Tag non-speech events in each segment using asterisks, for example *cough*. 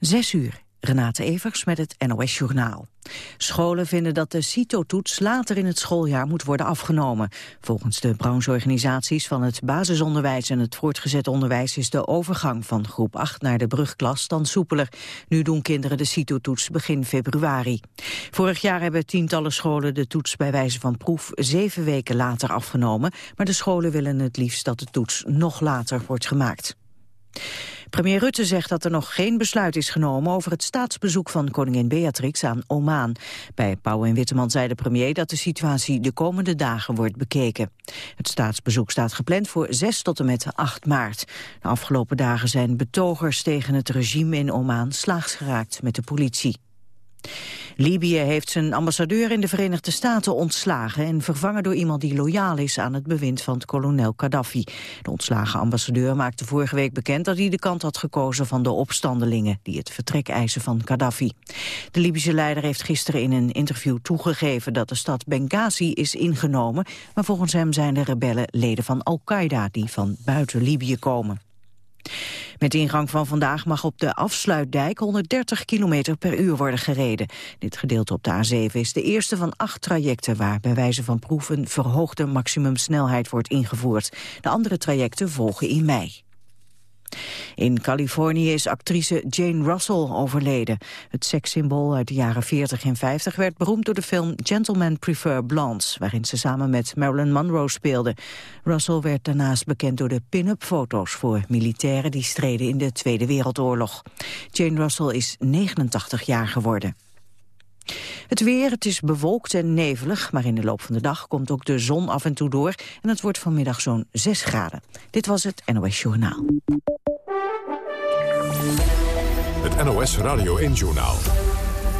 Zes uur. Renate Evers met het NOS Journaal. Scholen vinden dat de CITO-toets later in het schooljaar moet worden afgenomen. Volgens de brancheorganisaties van het basisonderwijs en het voortgezet onderwijs is de overgang van groep 8 naar de brugklas dan soepeler. Nu doen kinderen de CITO-toets begin februari. Vorig jaar hebben tientallen scholen de toets bij wijze van proef zeven weken later afgenomen, maar de scholen willen het liefst dat de toets nog later wordt gemaakt. Premier Rutte zegt dat er nog geen besluit is genomen over het staatsbezoek van koningin Beatrix aan Oman. Bij Pauw en Witteman zei de premier dat de situatie de komende dagen wordt bekeken. Het staatsbezoek staat gepland voor 6 tot en met 8 maart. De afgelopen dagen zijn betogers tegen het regime in Oman slaags geraakt met de politie. Libië heeft zijn ambassadeur in de Verenigde Staten ontslagen... en vervangen door iemand die loyaal is aan het bewind van kolonel Gaddafi. De ontslagen ambassadeur maakte vorige week bekend... dat hij de kant had gekozen van de opstandelingen... die het vertrek eisen van Gaddafi. De Libische leider heeft gisteren in een interview toegegeven... dat de stad Benghazi is ingenomen... maar volgens hem zijn de rebellen leden van Al-Qaeda... die van buiten Libië komen. Met ingang van vandaag mag op de afsluitdijk 130 km per uur worden gereden. Dit gedeelte op de A7 is de eerste van acht trajecten waar bij wijze van proeven verhoogde maximumsnelheid wordt ingevoerd. De andere trajecten volgen in mei. In Californië is actrice Jane Russell overleden. Het sekssymbool uit de jaren 40 en 50 werd beroemd door de film Gentlemen Prefer Blondes, waarin ze samen met Marilyn Monroe speelde. Russell werd daarnaast bekend door de pin-up foto's voor militairen die streden in de Tweede Wereldoorlog. Jane Russell is 89 jaar geworden. Het weer, het is bewolkt en nevelig, maar in de loop van de dag komt ook de zon af en toe door en het wordt vanmiddag zo'n 6 graden. Dit was het NOS Journaal. Het NOS Radio 1 Journaal.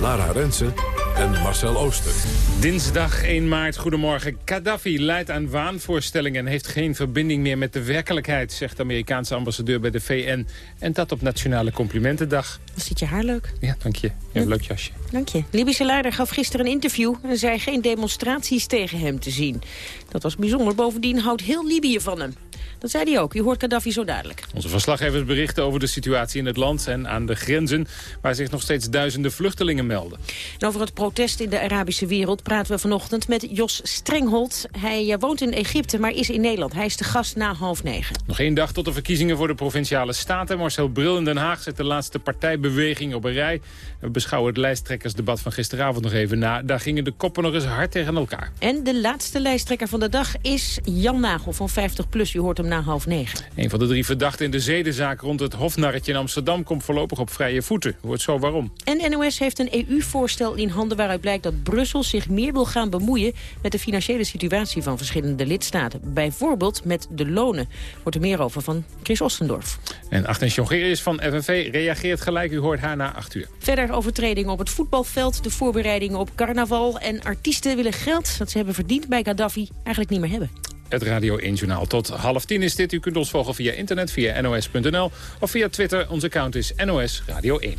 Lara Rensen en Marcel Ooster. Dinsdag 1 maart, goedemorgen. Gaddafi leidt aan waanvoorstellingen en heeft geen verbinding meer met de werkelijkheid, zegt de Amerikaanse ambassadeur bij de VN. En dat op Nationale Complimentendag. Wat ziet je haar leuk? Ja, dank je. Je een leuk jasje. Dank je. Libische leider gaf gisteren een interview en zei geen demonstraties tegen hem te zien. Dat was bijzonder. Bovendien houdt heel Libië van hem. Dat zei hij ook. U hoort Gaddafi zo dadelijk. Onze verslaggevers berichten over de situatie in het land en aan de grenzen... waar zich nog steeds duizenden vluchtelingen melden. En over het protest in de Arabische wereld praten we vanochtend met Jos Strenghold. Hij eh, woont in Egypte, maar is in Nederland. Hij is de gast na half negen. Nog één dag tot de verkiezingen voor de Provinciale Staten. Marcel Bril in Den Haag zet de laatste partijbeweging op een rij. We beschouwen het lijsttrekkersdebat van gisteravond nog even na. Daar gingen de koppen nog eens hard tegen elkaar. En de laatste lijsttrekker van de dag is Jan Nagel van 50PLUS. U hoort hem na half negen. Een van de drie verdachten in de zedenzaak rond het Hofnarretje in Amsterdam... komt voorlopig op vrije voeten. Wordt zo waarom. En NOS heeft een EU-voorstel in handen waaruit blijkt dat Brussel zich meer wil gaan bemoeien... met de financiële situatie van verschillende lidstaten. Bijvoorbeeld met de lonen. Wordt er meer over van Chris Ostendorf. En Agnes Jongerius van FNV reageert gelijk. U hoort haar na acht uur. Verder overtredingen op het voetbalveld, de voorbereidingen op carnaval... en artiesten willen geld dat ze hebben verdiend bij Gaddafi eigenlijk niet meer hebben Het Radio 1 Journaal. Tot half tien is dit. U kunt ons volgen via internet, via nos.nl of via Twitter. Onze account is NOS Radio 1.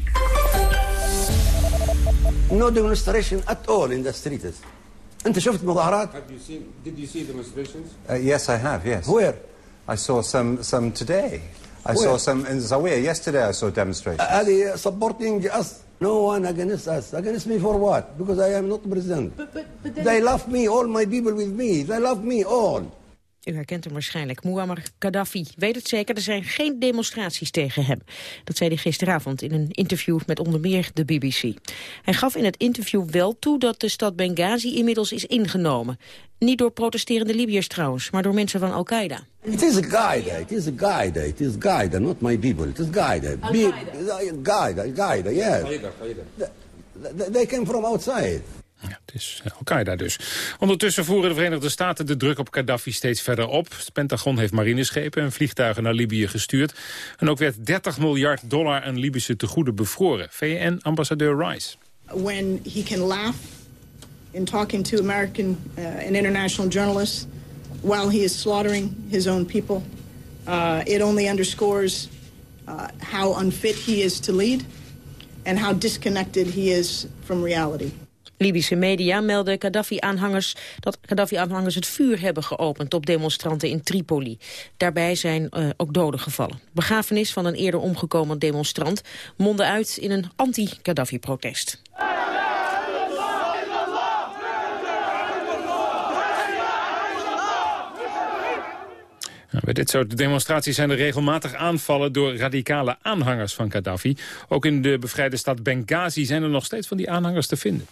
No demonstration at all in the streets. انت شفت مظاهرات? Have you seen, did you see demonstrations? Uh, yes, I have, yes. Where? I saw some, some today. I Where? saw some in Zawiya. Yesterday I saw demonstrations. هذه supporting us. No one against us. Against me for what? Because I am not president. But, but, but then... They love me, all my people with me. They love me all. U herkent hem waarschijnlijk, Muammar Gaddafi. Weet het zeker, er zijn geen demonstraties tegen hem. Dat zei hij gisteravond in een interview met onder meer de BBC. Hij gaf in het interview wel toe dat de stad Benghazi inmiddels is ingenomen. Niet door protesterende Libiërs trouwens, maar door mensen van Al-Qaeda. It is a Qaeda. It is a Qaeda. It is Qaeda, not my people. It is Qaeda. Be- Qaeda, Qaeda, yes. They came from outside. Het is Al-Qaeda dus. Ondertussen voeren de Verenigde Staten de druk op Gaddafi steeds verder op. Het Pentagon heeft marineschepen en vliegtuigen naar Libië gestuurd. En ook werd 30 miljard dollar aan Libische tegoeden bevroren. VN-ambassadeur Rice. when he can laugh in talking to American uh, and international journalists while he is slaughtering his own people. Uh, it only underscores uh, how unfit he is to lead and how disconnected he is from reality. Libische media melden Gaddafi-aanhangers dat Gaddafi-aanhangers het vuur hebben geopend op demonstranten in Tripoli. Daarbij zijn uh, ook doden gevallen. Begrafenis van een eerder omgekomen demonstrant mondde uit in een anti-Gaddafi-protest. Nou, bij dit soort demonstraties zijn er regelmatig aanvallen door radicale aanhangers van Gaddafi. Ook in de bevrijde stad Benghazi zijn er nog steeds van die aanhangers te vinden.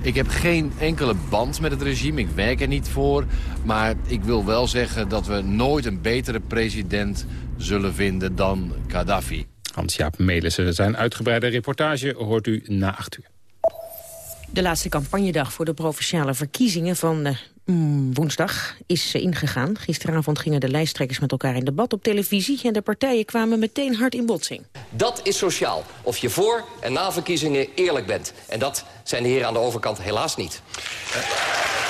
Ik heb geen enkele band met het regime, ik werk er niet voor. Maar ik wil wel zeggen dat we nooit een betere president zullen vinden dan Gaddafi. Hans-Jaap Melissen, zijn uitgebreide reportage hoort u na acht uur. De laatste campagnedag voor de provinciale verkiezingen van uh, woensdag is uh, ingegaan. Gisteravond gingen de lijsttrekkers met elkaar in debat op televisie... en de partijen kwamen meteen hard in botsing. Dat is sociaal. Of je voor en na verkiezingen eerlijk bent. En dat zijn de heren aan de overkant helaas niet.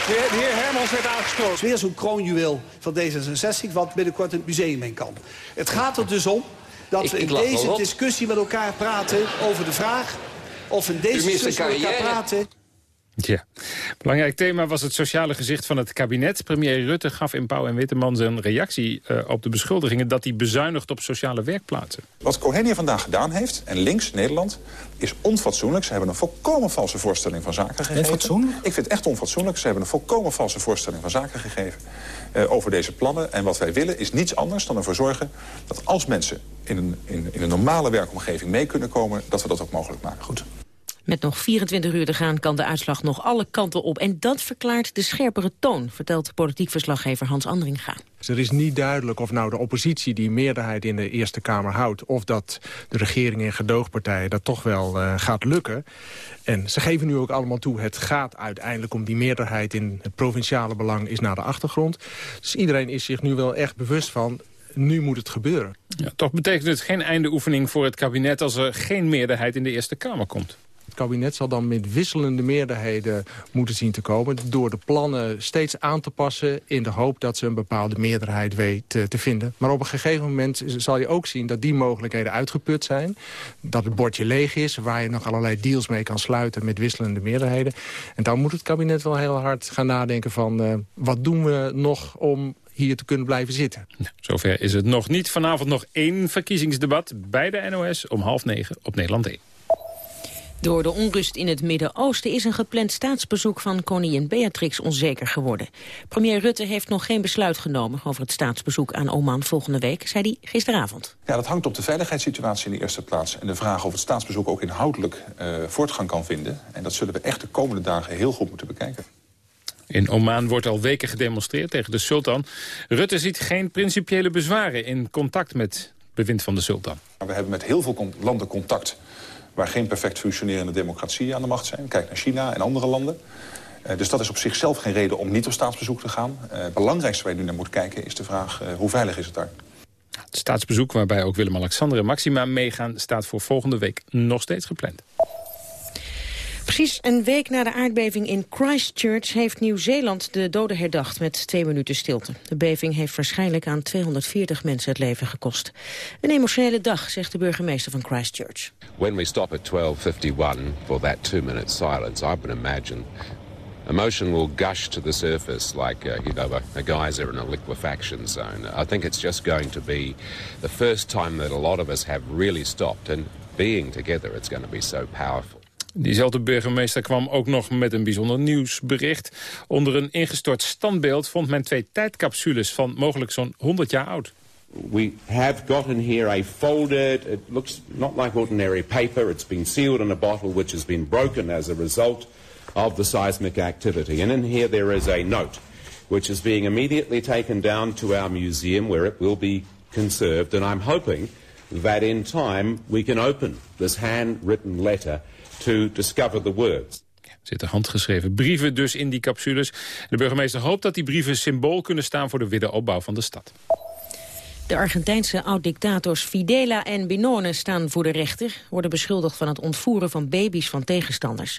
De heer, de heer Hermans werd aangesproken. Het is weer zo'n kroonjuweel van D66 wat binnenkort in het museum in kan. Het gaat er dus om dat ik, we in deze discussie met elkaar praten over de vraag of in deze discussie met elkaar praten. Ja, belangrijk thema was het sociale gezicht van het kabinet. Premier Rutte gaf in Pauw en Witteman zijn reactie uh, op de beschuldigingen... dat hij bezuinigt op sociale werkplaatsen. Wat Cohenia vandaag gedaan heeft, en links Nederland, is onfatsoenlijk. Ze hebben een volkomen valse voorstelling van zaken gegeven. Onfatsoenlijk? Ik vind het echt onfatsoenlijk. Ze hebben een volkomen valse voorstelling van zaken gegeven uh, over deze plannen. En wat wij willen is niets anders dan ervoor zorgen dat als mensen in een, in, in een normale werkomgeving mee kunnen komen... dat we dat ook mogelijk maken. Goed. Met nog 24 uur te gaan kan de uitslag nog alle kanten op. En dat verklaart de scherpere toon, vertelt politiek verslaggever Hans Andringa. Dus er is niet duidelijk of nou de oppositie die meerderheid in de Eerste Kamer houdt... of dat de regering en gedoogpartijen dat toch wel uh, gaat lukken. En ze geven nu ook allemaal toe, het gaat uiteindelijk om die meerderheid... in het provinciale belang is naar de achtergrond. Dus iedereen is zich nu wel echt bewust van nu moet het gebeuren. Ja, toch betekent het geen einde oefening voor het kabinet... als er geen meerderheid in de Eerste Kamer komt kabinet zal dan met wisselende meerderheden moeten zien te komen... door de plannen steeds aan te passen in de hoop dat ze een bepaalde meerderheid weet te vinden. Maar op een gegeven moment zal je ook zien dat die mogelijkheden uitgeput zijn. Dat het bordje leeg is, waar je nog allerlei deals mee kan sluiten met wisselende meerderheden. En dan moet het kabinet wel heel hard gaan nadenken van... Uh, wat doen we nog om hier te kunnen blijven zitten. Zover is het nog niet. Vanavond nog één verkiezingsdebat bij de NOS om half negen op Nederland 1. Door de onrust in het Midden-Oosten is een gepland staatsbezoek van koningin Beatrix onzeker geworden. Premier Rutte heeft nog geen besluit genomen over het staatsbezoek aan Oman volgende week, zei hij gisteravond. Ja, dat hangt op de veiligheidssituatie in de eerste plaats en de vraag of het staatsbezoek ook inhoudelijk uh, voortgang kan vinden. En dat zullen we echt de komende dagen heel goed moeten bekijken. In Oman wordt al weken gedemonstreerd tegen de sultan. Rutte ziet geen principiële bezwaren in contact met bewind van de sultan. We hebben met heel veel landen contact waar geen perfect functionerende democratieën aan de macht zijn. Kijk naar China en andere landen. Uh, dus dat is op zichzelf geen reden om niet op staatsbezoek te gaan. Uh, het belangrijkste waar je nu naar moet kijken is de vraag uh, hoe veilig is het daar. Het staatsbezoek waarbij ook Willem-Alexander en Maxima meegaan... staat voor volgende week nog steeds gepland. Precies een week na de aardbeving in Christchurch heeft Nieuw-Zeeland de doden herdacht met twee minuten stilte. De beving heeft waarschijnlijk aan 240 mensen het leven gekost. Een emotionele dag, zegt de burgemeester van Christchurch. When we stop at 12:51 for that two-minute silence, I can imagine emotion will gush to the surface like uh, you know a, a geyser in a liquefaction zone. I think it's just going to be the first time that a lot of us have really stopped and being together it's going to be so powerful. Diezelfde burgemeester kwam ook nog met een bijzonder nieuwsbericht. Onder een ingestort standbeeld vond men twee tijdcapsules van mogelijk zo'n 100 jaar oud. We have got in here a folded, it looks not like ordinary paper. It's been sealed in a bottle which has been broken as a result of the seismic activity. And in here there is a note which is being immediately taken down to our museum where it will be conserved. And I'm hoping that in time we can open this handwritten letter to discover the words. Er zitten handgeschreven brieven dus in die capsules. De burgemeester hoopt dat die brieven symbool kunnen staan voor de wederopbouw van de stad. De Argentijnse oud-dictators Fidela en Binone staan voor de rechter... worden beschuldigd van het ontvoeren van baby's van tegenstanders.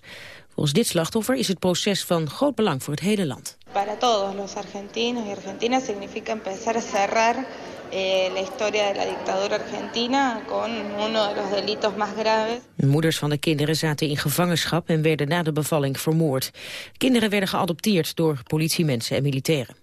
Volgens dit slachtoffer is het proces van groot belang voor het hele land. Para todos los argentinos y argentinas significa empezar a cerrar eh, la historia de la dictadura argentina con uno de los delitos más graves. moeders van de kinderen zaten in gevangenschap en werden na de bevalling vermoord. Kinderen werden geadopteerd door politiemensen en militairen.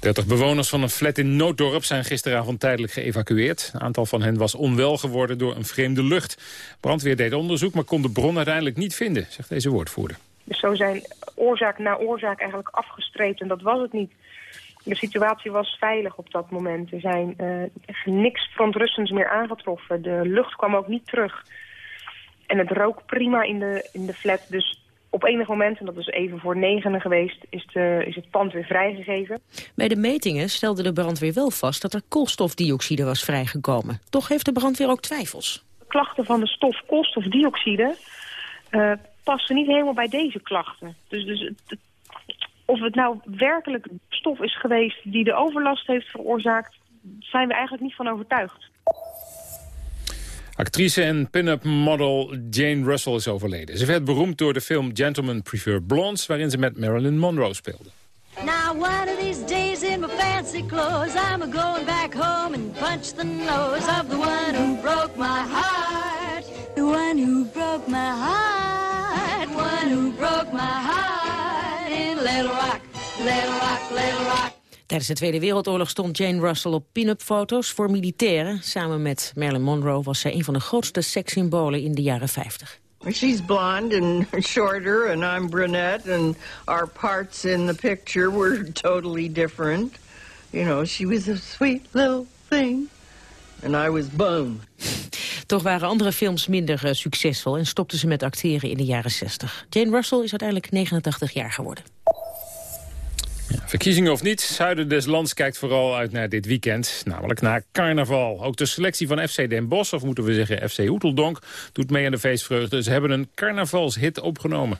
30 bewoners van een flat in Nooddorp zijn gisteravond tijdelijk geëvacueerd. Een aantal van hen was onwel geworden door een vreemde lucht. Brandweer deed onderzoek, maar kon de bron uiteindelijk niet vinden, zegt deze woordvoerder. Dus zo zijn oorzaak na oorzaak eigenlijk afgestreept en dat was het niet. De situatie was veilig op dat moment. Er zijn uh, niks verontrustends meer aangetroffen. De lucht kwam ook niet terug. En het rook prima in de, in de flat. Dus op enig moment, en dat is even voor negenen geweest, is, de, is het pand weer vrijgegeven. Bij de metingen stelde de brandweer wel vast dat er koolstofdioxide was vrijgekomen. Toch heeft de brandweer ook twijfels. De klachten van de stof koolstofdioxide uh, passen niet helemaal bij deze klachten. Dus, dus het, of het nou werkelijk stof is geweest die de overlast heeft veroorzaakt, zijn we eigenlijk niet van overtuigd. Actrice en pin-up model Jane Russell is overleden. Ze werd beroemd door de film Gentlemen Prefer Blondes... waarin ze met Marilyn Monroe speelde. Now one of these days in my fancy clothes I'm going back home and punch the nose of the one who broke my heart The one who broke my heart One who broke my heart Little Rock, Little Rock, Little Rock Tijdens de Tweede Wereldoorlog stond Jane Russell op pin-up foto's voor militairen. Samen met Marilyn Monroe was zij een van de grootste sekssymbolen in de jaren 50. She's blonde and *laughs* shorter and I'm brunette and our parts in the picture were totally different. You know, she was a sweet little thing and I was bone. Toch waren andere films minder uh, succesvol en stopte ze met acteren in de jaren 60. Jane Russell is uiteindelijk 89 jaar geworden. Verkiezingen of niet, zuiden des lands kijkt vooral uit naar dit weekend. Namelijk naar carnaval. Ook de selectie van FC Den Bosch, of moeten we zeggen FC Hoeteldonk... doet mee aan de feestvreugde. Ze hebben een carnavalshit opgenomen.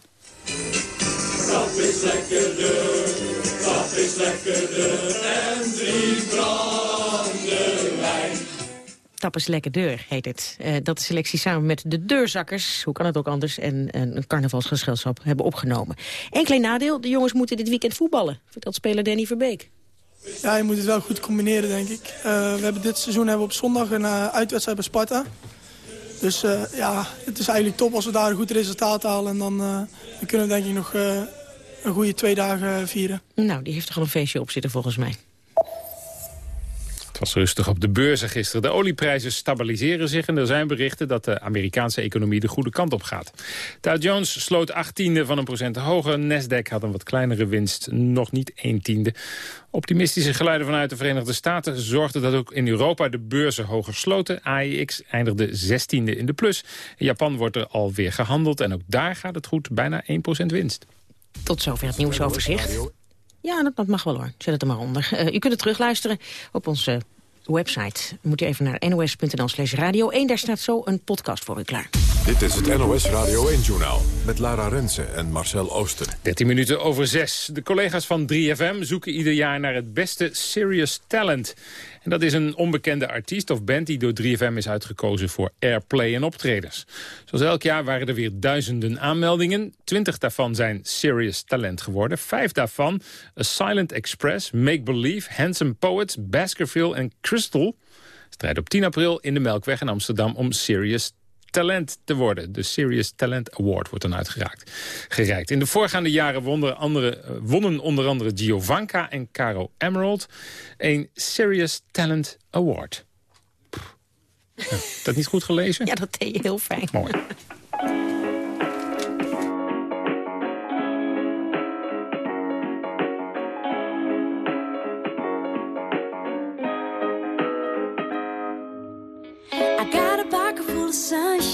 Dat is lekkerder, dat is en Tappes Lekker Deur heet het. Uh, dat de selectie samen met de Deurzakkers, hoe kan het ook anders... en, een carnavalsgezelschap hebben opgenomen. Eén klein nadeel, de jongens moeten dit weekend voetballen. Vertelt speler Danny Verbeek. Ja, je moet het wel goed combineren, denk ik. Uh, we hebben dit seizoen hebben we op zondag een uh, uitwedstrijd bij Sparta. Dus ja, het is eigenlijk top als we daar een goed resultaat halen. En dan, dan kunnen we denk ik nog een goede twee dagen vieren. Nou, die heeft er gewoon een feestje op zitten volgens mij. Het was rustig op de beurzen gisteren. De olieprijzen stabiliseren zich en er zijn berichten dat de Amerikaanse economie de goede kant op gaat. Dow Jones sloot 18e van een procent hoger. Nasdaq had een wat kleinere winst, nog niet 1 tiende. Optimistische geluiden vanuit de Verenigde Staten zorgden dat ook in Europa de beurzen hoger sloten. AIX eindigde 16e in de plus. In Japan wordt er alweer gehandeld en ook daar gaat het goed, bijna 1% winst. Tot zover het nieuwsoverzicht. Ja, dat, dat, mag wel hoor. Zet het er maar onder. Uh, u kunt het terugluisteren op onze website. Moet u even naar nos.nl slash radio 1. Daar staat zo een podcast voor u klaar. Dit is het NOS Radio 1-journaal met Lara Rensen en Marcel Ooster. 13 minuten over 6. De collega's van 3FM zoeken ieder jaar naar het beste serious talent. Dat is een onbekende artiest of band die door 3FM is uitgekozen voor airplay en optredens. Zoals elk jaar waren er weer duizenden aanmeldingen. Twintig daarvan zijn serious talent geworden. Vijf daarvan A Silent Express, Make Believe, Handsome Poets, Baskerville en Crystal strijden op 10 april in de Melkweg in Amsterdam om Serious talent te worden. De Serious Talent Award wordt dan uitgereikt. Gereikt. In de voorgaande jaren wonnen, andere, eh, wonnen onder andere Giovanka en Caro Emerald... een Serious Talent Award. dat niet goed gelezen? Ja, dat deed je heel fijn. Mooi.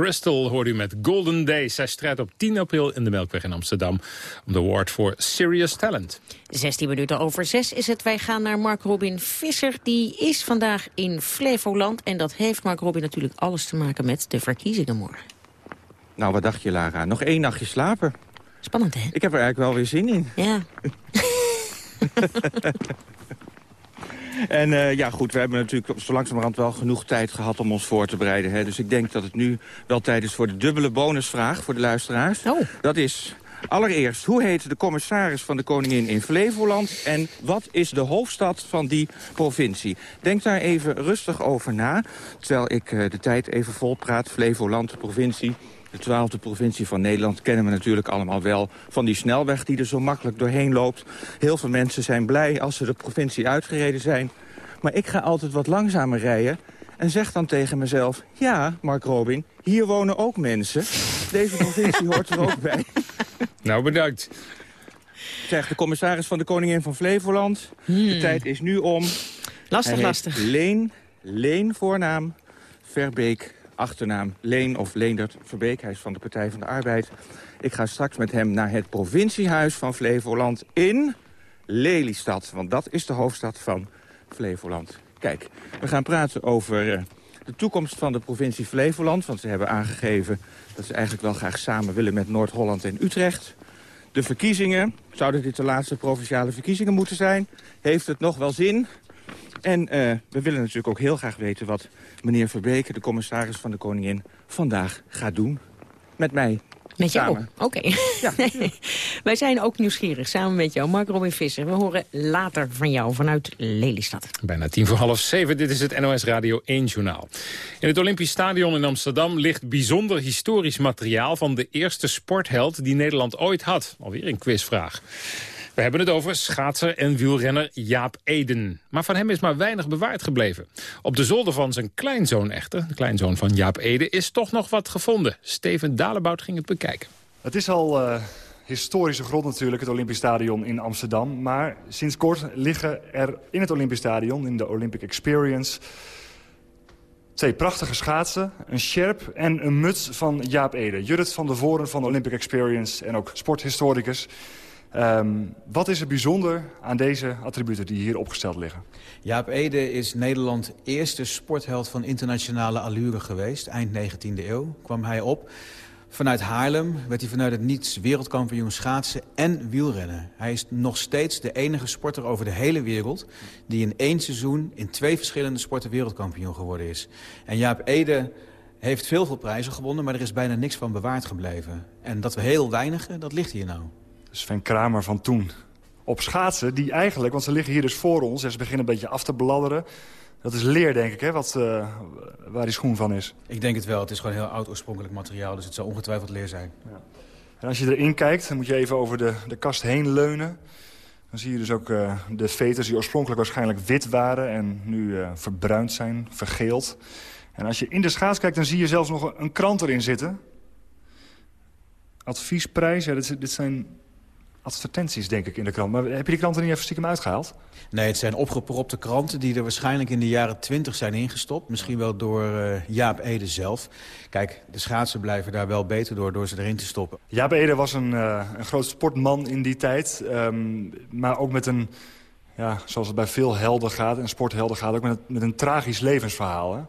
Crystal hoort u met Golden Days. Zij strijdt op 10 april in de Melkweg in Amsterdam... om de award voor Serious Talent. 16 minuten over 6 is het. Wij gaan naar Mark Robin Visser. Die is vandaag in Flevoland. En dat heeft Mark Robin natuurlijk alles te maken met de verkiezingen morgen. Nou, wat dacht je, Lara? Nog één nachtje slapen. Spannend, hè? Ik heb er eigenlijk wel weer zin in. Ja. *laughs* *laughs* En eh, ja, goed, we hebben natuurlijk zo langzamerhand wel genoeg tijd gehad om ons voor te bereiden. Hè? Dus ik denk dat het nu wel tijd is voor de dubbele bonusvraag voor de luisteraars. Oh. Dat is allereerst, hoe heet de commissaris van de koningin in Flevoland? En wat is de hoofdstad van die provincie? Denk daar even rustig over na, terwijl ik eh, de tijd even volpraat. Flevoland, provincie, de twaalfde provincie van Nederland kennen we natuurlijk allemaal wel. Van die snelweg die er zo makkelijk doorheen loopt. Heel veel mensen zijn blij als ze de provincie uitgereden zijn. Maar ik ga altijd wat langzamer rijden. En zeg dan tegen mezelf, ja, Mark Robin, hier wonen ook mensen. Deze provincie *laughs* hoort er ook bij. Nou, bedankt. Zegt de commissaris van de Koningin van Flevoland. De tijd is nu om. Lastig, lastig. Leen, Leen voornaam, Verbeek achternaam. Leen of Leendert Verbeek, hij is van de Partij van de Arbeid. Ik ga straks met hem naar het provinciehuis van Flevoland in Lelystad. Want dat is de hoofdstad van Flevoland. Kijk, we gaan praten over eh, de toekomst van de provincie Flevoland. Want ze hebben aangegeven dat ze eigenlijk wel graag samen willen met Noord-Holland en Utrecht. De verkiezingen, zouden dit de laatste provinciale verkiezingen moeten zijn? Heeft het nog wel zin? En eh, we willen natuurlijk ook heel graag weten wat meneer Verbeke, de commissaris van de Koningin, vandaag gaat doen. Met mij. Met jou? Samen. Oké. *laughs* Wij zijn ook nieuwsgierig, samen met jou, Mark Robin Visser. We horen later van jou vanuit Lelystad. Bijna tien voor half zeven, dit is het NOS Radio 1 Journaal. In het Olympisch Stadion in Amsterdam ligt bijzonder historisch materiaal... van de eerste sportheld die Nederland ooit had. Alweer een quizvraag. We hebben het over schaatser en wielrenner Jaap Eden. Maar van hem is maar weinig bewaard gebleven. Op de zolder van zijn kleinzoon echter, de kleinzoon van Jaap Eden... is toch nog wat gevonden. Steven Dalebout ging het bekijken. Het is al eh, historische grond natuurlijk, het Olympisch Stadion in Amsterdam. Maar sinds kort liggen er in het Olympisch Stadion, in de Olympic Experience... twee prachtige schaatsen, een sjerp en een muts van Jaap Ede. Jurrit van de Voren van de Olympic Experience en ook sporthistoricus. Ehm, wat is er bijzonder aan deze attributen die hier opgesteld liggen? Jaap Ede is Nederland eerste sportheld van internationale allure geweest. Eind 19e eeuw kwam hij op. Vanuit Haarlem werd hij vanuit het niets wereldkampioen schaatsen en wielrennen. Hij is nog steeds de enige sporter over de hele wereld... die in één seizoen in twee verschillende sporten wereldkampioen geworden is. En Jaap Ede heeft veel veel prijzen gewonnen... maar er is bijna niks van bewaard gebleven. En dat we heel weinigen, dat ligt hier nou. Sven Kramer van toen. Op schaatsen, die eigenlijk, want ze liggen hier dus voor ons... en ze beginnen een beetje af te bladderen. Dat is leer, denk ik, hè, wat, uh, waar die schoen van is. Ik denk het wel. Het is gewoon heel oud oorspronkelijk materiaal... dus het zal ongetwijfeld leer zijn. Ja. En als je erin kijkt, dan moet je even over de, de kast heen leunen. Dan zie je dus ook uh, de veters die oorspronkelijk waarschijnlijk wit waren... en nu uh, verbruind zijn, vergeeld. En als je in de schaats kijkt, dan zie je zelfs nog een krant erin zitten. adviesprijs. Ja, dit, dit zijn advertenties, denk ik, in de krant. Maar heb je die kranten niet even stiekem uitgehaald? Nee, het zijn opgepropte kranten die er waarschijnlijk in de jaren twintig zijn ingestopt. Misschien wel door uh, Jaap Ede zelf. Kijk, de schaatsen blijven daar wel beter door, door ze erin te stoppen. Jaap Ede was een, uh, een groot sportman in die tijd. Um, maar ook met een, ja, zoals het bij veel helden gaat, en sporthelden gaat... ook met, met een tragisch levensverhaal, hè?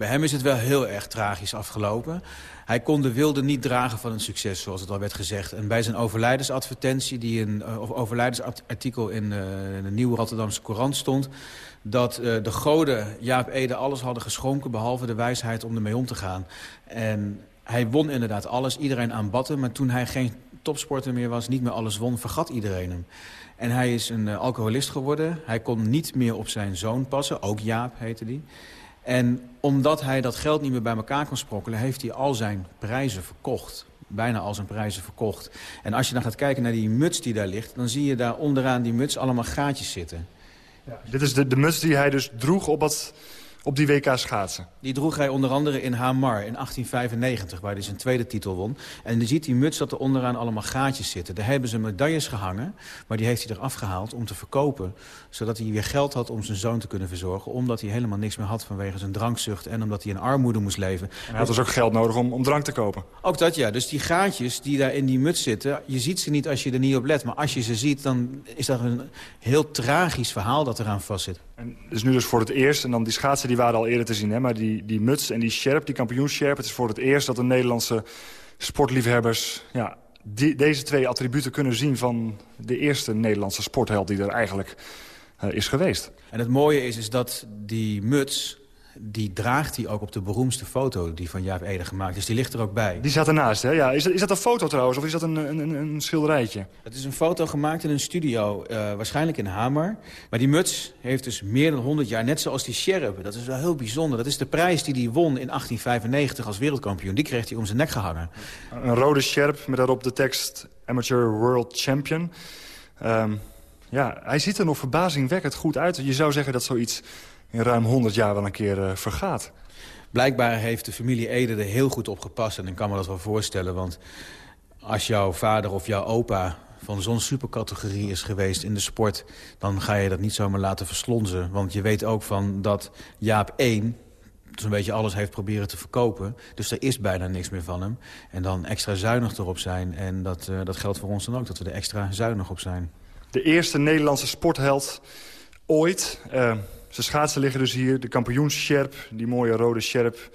Bij hem is het wel heel erg tragisch afgelopen. Hij kon de wilde niet dragen van een succes, zoals het al werd gezegd. En bij zijn overlijdensadvertentie, die een uh, overlijdensartikel in uh, de Nieuwe Rotterdamse Courant stond... dat uh, de goden Jaap Ede alles hadden geschonken... behalve de wijsheid om ermee om te gaan. En hij won inderdaad alles, iedereen aanbad. Maar toen hij geen topsporter meer was, niet meer alles won, vergat iedereen hem. En hij is een alcoholist geworden. Hij kon niet meer op zijn zoon passen, ook Jaap heette die... En omdat hij dat geld niet meer bij elkaar kon sprokkelen... heeft hij al zijn prijzen verkocht. Bijna al zijn prijzen verkocht. En als je dan gaat kijken naar die muts die daar ligt... dan zie je daar onderaan die muts allemaal gaatjes zitten. Dit is de, de muts die hij dus droeg op het op die WK schaatsen? Die droeg hij onder andere in Hamar in 1895, waar hij zijn tweede titel won. En je ziet die muts dat er onderaan allemaal gaatjes zitten. Daar hebben ze medailles gehangen, maar die heeft hij eraf gehaald om te verkopen. Zodat hij weer geld had om zijn zoon te kunnen verzorgen. Omdat hij helemaal niks meer had vanwege zijn drankzucht en omdat hij in armoede moest leven. En hij had dus ook geld nodig om, om drank te kopen? Ook dat ja, dus die gaatjes die daar in die muts zitten, je ziet ze niet als je er niet op let. Maar als je ze ziet, dan is dat een heel tragisch verhaal dat eraan vastzit. En dus nu dus voor het eerst, en dan die schaatsen die waren al eerder te zien... Hè, maar die, die muts en die sjerp, die kampioensjerp... het is voor het eerst dat de Nederlandse sportliefhebbers... Ja, die, deze twee attributen kunnen zien van de eerste Nederlandse sportheld... die er eigenlijk uh, is geweest. En het mooie is, is dat die muts die draagt hij ook op de beroemdste foto die van Jaap Ede gemaakt is. Die ligt er ook bij. Die staat ernaast, hè? Ja. Is, dat, is dat een foto trouwens, of is dat een, een, een schilderijtje? Het is een foto gemaakt in een studio, uh, waarschijnlijk in Hamer. Maar die muts heeft dus meer dan 100 jaar, net zoals die Sherp. Dat is wel heel bijzonder. Dat is de prijs die hij won in 1895 als wereldkampioen. Die kreeg hij om zijn nek gehangen. Een rode Sherp met daarop de tekst Amateur World Champion. Um, ja, hij ziet er nog verbazingwekkend goed uit. Je zou zeggen dat zoiets in ruim 100 jaar wel een keer uh, vergaat. Blijkbaar heeft de familie Ede er heel goed op gepast. En ik kan me dat wel voorstellen. Want als jouw vader of jouw opa van zo'n supercategorie is geweest in de sport... dan ga je dat niet zomaar laten verslonzen. Want je weet ook van dat Jaap 1 zo'n beetje alles heeft proberen te verkopen. Dus er is bijna niks meer van hem. En dan extra zuinig erop zijn. En dat, uh, dat geldt voor ons dan ook, dat we er extra zuinig op zijn. De eerste Nederlandse sportheld ooit... Uh zijn schaatsen liggen dus hier. De kampioenssjerp, die mooie rode sjerp.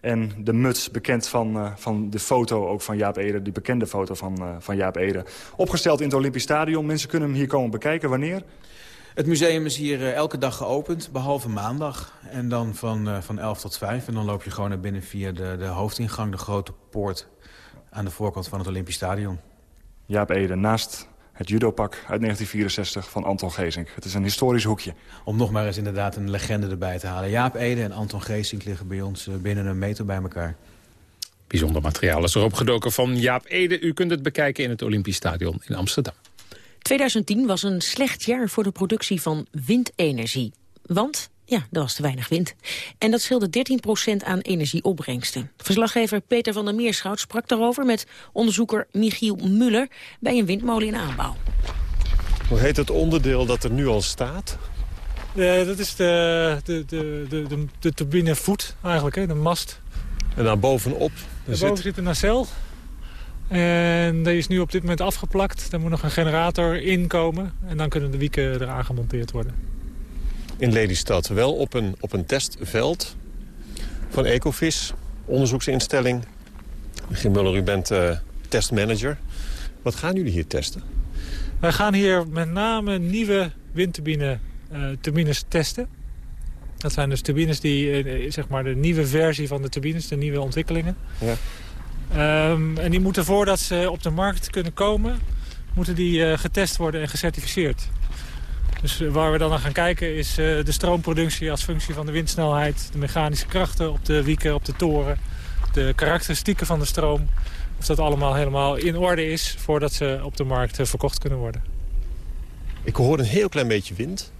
En de muts, bekend van, uh, van de foto ook van Jaap Ede. Die bekende foto van, uh, van Jaap Ede. Opgesteld in het Olympisch Stadion. Mensen kunnen hem hier komen bekijken. Wanneer? Het museum is hier uh, elke dag geopend, behalve maandag. En dan van, van 11 tot 5. En dan loop je gewoon naar binnen via de, de hoofdingang, de grote poort... aan de voorkant van het Olympisch Stadion. Jaap Ede, naast het judopak uit 1964 van Anton Geesink. Het is een historisch hoekje. Om nog maar eens inderdaad een legende erbij te halen. Jaap Ede en Anton Geesink liggen bij ons eh, binnen een meter bij elkaar. Bijzonder materiaal is erop gedoken van Jaap Ede. U kunt het bekijken in het Olympisch Stadion in Amsterdam. 2010 was een slecht jaar voor de productie van windenergie. Want ja, er was te weinig wind. En dat scheelde 13% aan energieopbrengsten. Verslaggever Peter van der Meerschout sprak daarover met onderzoeker Michiel Muller bij een windmolen in aanbouw. Hoe heet het onderdeel dat er nu al staat? Uh, dat is de, de, de, de, de, turbinevoet eigenlijk, hè, de mast. En daar bovenop? Daarboven zit... zit een nacel. En die is nu op dit moment afgeplakt. Daar moet nog een generator inkomen. En dan kunnen de wieken eraan gemonteerd worden in Lelystad. Wel op een, op een testveld van Ecovis, onderzoeksinstelling. Begin Muller, u bent uh, testmanager. Wat gaan jullie hier testen? Wij gaan hier met name nieuwe windturbine uh, turbines testen. Dat zijn dus turbines die, uh, zeg maar de nieuwe versie van de turbines, de nieuwe ontwikkelingen. Ja. Um, en die moeten voordat ze op de markt kunnen komen, moeten die getest worden en gecertificeerd. Dus eh, waar we dan naar gaan kijken is eh, de stroomproductie als functie van de windsnelheid... de mechanische krachten op de wieken, op de toren... de karakteristieken van de stroom. Of dat allemaal helemaal in orde is voordat ze op de markt eh, verkocht kunnen worden. Ik hoor een heel klein beetje wind.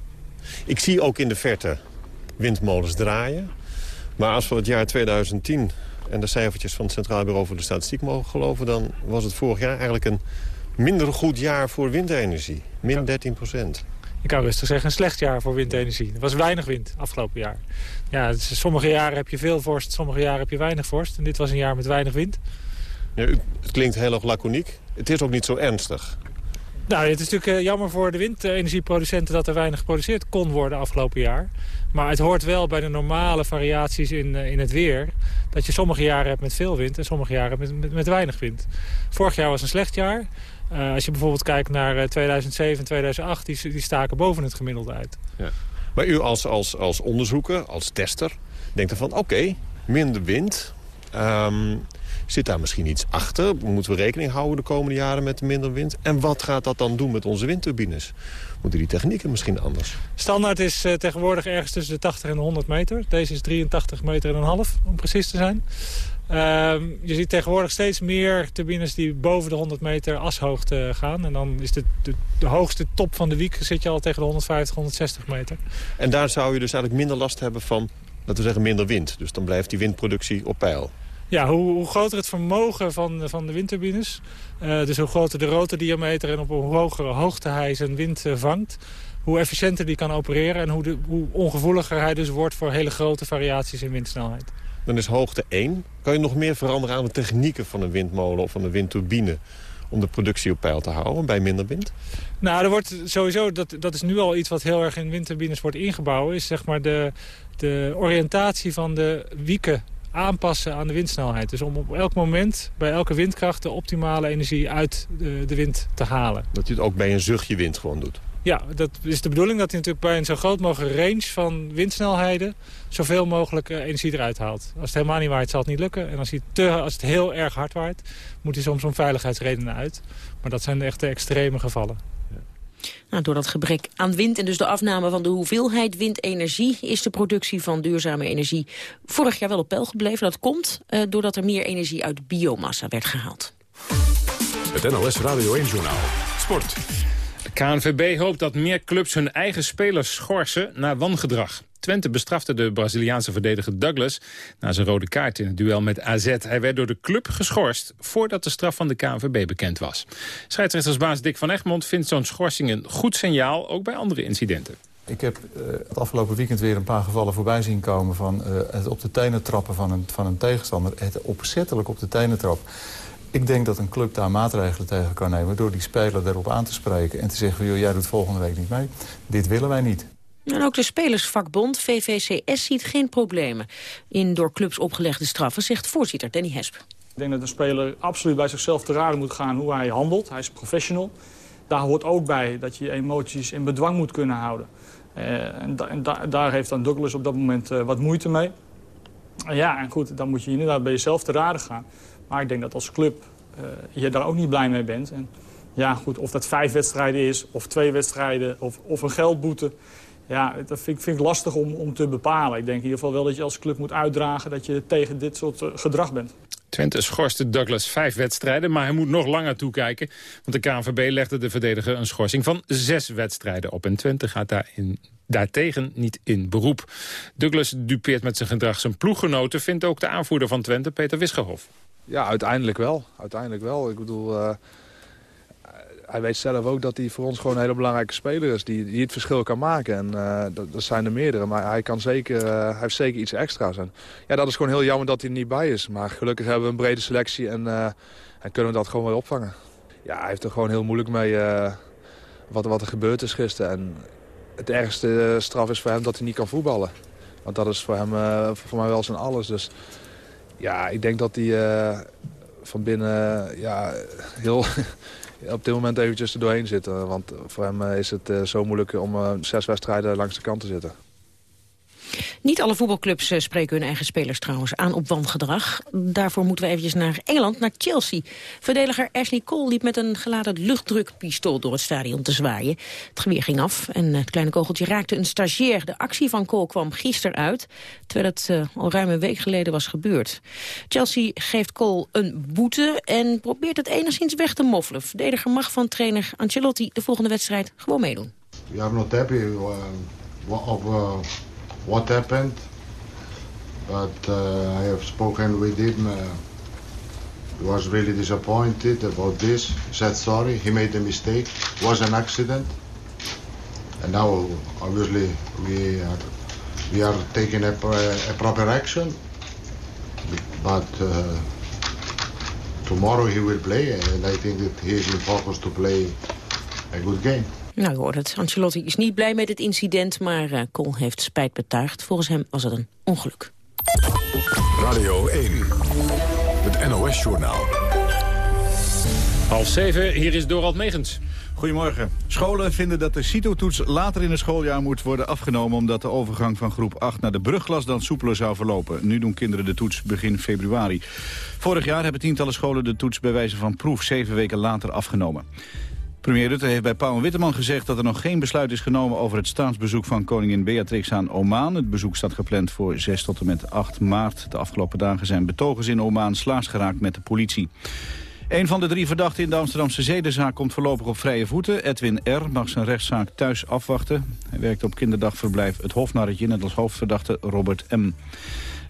Ik zie ook in de verte windmolens draaien. Maar als we het jaar 2010 en de cijfertjes van het Centraal Bureau voor de Statistiek mogen geloven... dan was het vorig jaar eigenlijk een minder goed jaar voor windenergie. Min 13 procent. Ik kan rustig zeggen, een slecht jaar voor windenergie. Er was weinig wind afgelopen jaar. Ja, dus sommige jaren heb je veel vorst, sommige jaren heb je weinig vorst. En dit was een jaar met weinig wind. Ja, het klinkt heel erg laconiek. Het is ook niet zo ernstig. Nou, het is natuurlijk eh, jammer voor de windenergieproducenten dat er weinig geproduceerd kon worden afgelopen jaar. Maar het hoort wel bij de normale variaties in, eh, in het weer... dat je sommige jaren hebt met veel wind en sommige jaren met, met, met weinig wind. Vorig jaar was een slecht jaar. Uh, als je bijvoorbeeld kijkt naar 2007 en 2008, die, die staken boven het gemiddelde uit. Ja. Maar u als, als, als onderzoeker, als tester, denkt ervan... oké, minder wind, um, Zit daar misschien iets achter? Moeten we rekening houden de komende jaren met minder wind? En wat gaat dat dan doen met onze windturbines? Moeten die technieken misschien anders? Standaard is uh, tegenwoordig ergens tussen de 80 en de 100 meter. Deze is 83 meter en een half, om precies te zijn. Uh, je ziet tegenwoordig steeds meer turbines die boven de 100 meter ashoogte gaan. En dan is de, de, de, hoogste top van de wiek zit je al tegen de 150, 160 meter. En daar zou je dus eigenlijk minder last hebben van, laten we zeggen, minder wind. Dus dan blijft die windproductie op peil. Ja, hoe, hoe, groter het vermogen van, van de windturbines... Uh, dus hoe groter de rotordiameter en op hoe hogere hoogte hij zijn wind uh, vangt... hoe efficiënter die kan opereren en hoe, de, hoe ongevoeliger hij dus wordt... voor hele grote variaties in windsnelheid. Dan is hoogte 1. Kan je nog meer veranderen aan de technieken van een windmolen of van een windturbine om de productie op peil te houden bij minder wind? Nou, er wordt sowieso, dat, dat is nu al iets wat heel erg in windturbines wordt ingebouwd... is zeg maar de, de oriëntatie van de wieken aanpassen aan de windsnelheid. Dus om op elk moment, bij elke windkracht, de optimale energie uit de, de wind te halen. Dat je het ook bij een zuchtje wind gewoon doet? Ja, dat is de bedoeling dat hij natuurlijk bij een zo groot mogelijke range van windsnelheden zoveel mogelijk eh, energie eruit haalt. Als het helemaal niet waait zal het niet lukken. En als, hij te, als het heel erg hard waait, moet hij soms om veiligheidsredenen uit. Maar dat zijn de echte extreme gevallen. Nou, door dat gebrek aan wind en dus de afname van de hoeveelheid windenergie... is de productie van duurzame energie vorig jaar wel op peil gebleven. Dat komt uh, doordat er meer energie uit biomassa werd gehaald. Het NLS Radio 1-journaal. Sport. KNVB hoopt dat meer clubs hun eigen spelers schorsen naar wangedrag. Twente bestrafte de Braziliaanse verdediger Douglas... na zijn rode kaart in het duel met AZ. Hij werd door de club geschorst voordat de straf van de KNVB bekend was. Scheidsrechtersbaas Dick van Egmond vindt zo'n schorsing een goed signaal... ook bij andere incidenten. Ik heb uh, het afgelopen weekend weer een paar gevallen voorbij zien komen... van uh, het op de tenen trappen van een, van een tegenstander. Het opzettelijk op de tenen trappen. Ik denk dat een club daar maatregelen tegen kan nemen... door die speler erop aan te spreken en te zeggen... Joh, jij doet volgende week niet mee. Dit willen wij niet. En ook de spelersvakbond VVCS ziet geen problemen in door clubs opgelegde straffen, zegt voorzitter Danny Hesp. Ik denk dat een speler absoluut bij zichzelf te raden moet gaan hoe hij handelt. Hij is professional. Daar hoort ook bij dat je emoties in bedwang moet kunnen houden. Uh, en, da en da daar heeft dan Douglas op dat moment uh, wat moeite mee. Uh, ja, en goed, dan moet je inderdaad bij jezelf te raden gaan. Maar ik denk dat als club uh, je daar ook niet blij mee bent. En ja, goed, of dat vijf wedstrijden is, of twee wedstrijden, of, of een geldboete... Ja, dat vind ik, vind ik lastig om, om te bepalen. Ik denk in ieder geval wel dat je als club moet uitdragen... dat je tegen dit soort uh, gedrag bent. Twente schorste Douglas vijf wedstrijden, maar hij moet nog langer toekijken. Want de KNVB legde de verdediger een schorsing van zes wedstrijden op. En Twente gaat daarin, daartegen niet in beroep. Douglas dupeert met zijn gedrag zijn ploeggenoten... vindt ook de aanvoerder van Twente, Peter Wisgerhof. Ja, uiteindelijk wel. Uiteindelijk wel. Ik bedoel... Uh hij weet zelf ook dat hij voor ons gewoon een hele belangrijke speler is. Die, die het verschil kan maken. En uh, dat, zijn er meerdere. Maar hij, kan zeker, uh, hij heeft zeker iets extra's. En ja, dat is gewoon heel jammer dat hij er niet bij is. Maar gelukkig hebben we een brede selectie. En, en kunnen we dat gewoon weer opvangen. Ja, hij heeft er gewoon heel moeilijk mee wat, wat er gebeurd is gisteren. En het ergste straf is voor hem dat hij niet kan voetballen. Want dat is voor hem voor mij wel zijn alles. Dus ja, ik denk dat hij van binnen ja, heel *laughs* op dit moment eventjes er doorheen zitten. Want voor hem eh, is het eh, zo moeilijk om eh, zes wedstrijden langs de kant te zitten. Niet alle voetbalclubs uh, spreken hun eigen spelers trouwens aan op wangedrag. Daarvoor moeten we eventjes naar Engeland, naar Chelsea. Verdediger Ashley Cole liep met een geladen luchtdrukpistool door het stadion te zwaaien. Het geweer ging af en het kleine kogeltje raakte een stagiair. De actie van Cole kwam gisteren uit, terwijl het uh, al ruim een week geleden was gebeurd. Chelsea geeft Cole een boete en probeert het enigszins weg te moffelen. Verdediger mag van trainer Ancelotti de volgende wedstrijd gewoon meedoen. We are not happy of... Uh what happened. but uh, I have spoken with him. Uh, he was really disappointed about this. He said sorry, he made a mistake. It was an accident. And now, obviously, we are, we are taking a, a proper action. But uh, tomorrow he will play, and I think that he is in focus to play a good game. Nou, je hoort het. Ancelotti is niet blij met het incident, maar uh, Kool heeft spijt betuigd. Volgens hem was het een ongeluk. Radio 1, het NOS-journaal. Half zeven, hier is Dorald Megens. Goedemorgen. Scholen vinden dat de CITO-toets later in het schooljaar moet worden afgenomen... omdat de overgang van groep 8 naar de brugglas dan soepeler zou verlopen. Nu doen kinderen de toets begin februari. Vorig jaar hebben tientallen scholen de toets bij wijze van proef... zeven weken later afgenomen. Premier Rutte heeft bij Paul Witteman gezegd dat er nog geen besluit is genomen over het staatsbezoek van koningin Beatrix aan Oman. Het bezoek staat gepland voor 6 tot en met 8 maart. De afgelopen dagen zijn betogers in Oman slaars geraakt met de politie. Een van de drie verdachten in de Amsterdamse zedenzaak komt voorlopig op vrije voeten. Edwin R. mag zijn rechtszaak thuis afwachten. Hij werkt op kinderdagverblijf Het Hofnarretje, net als hoofdverdachte Robert M.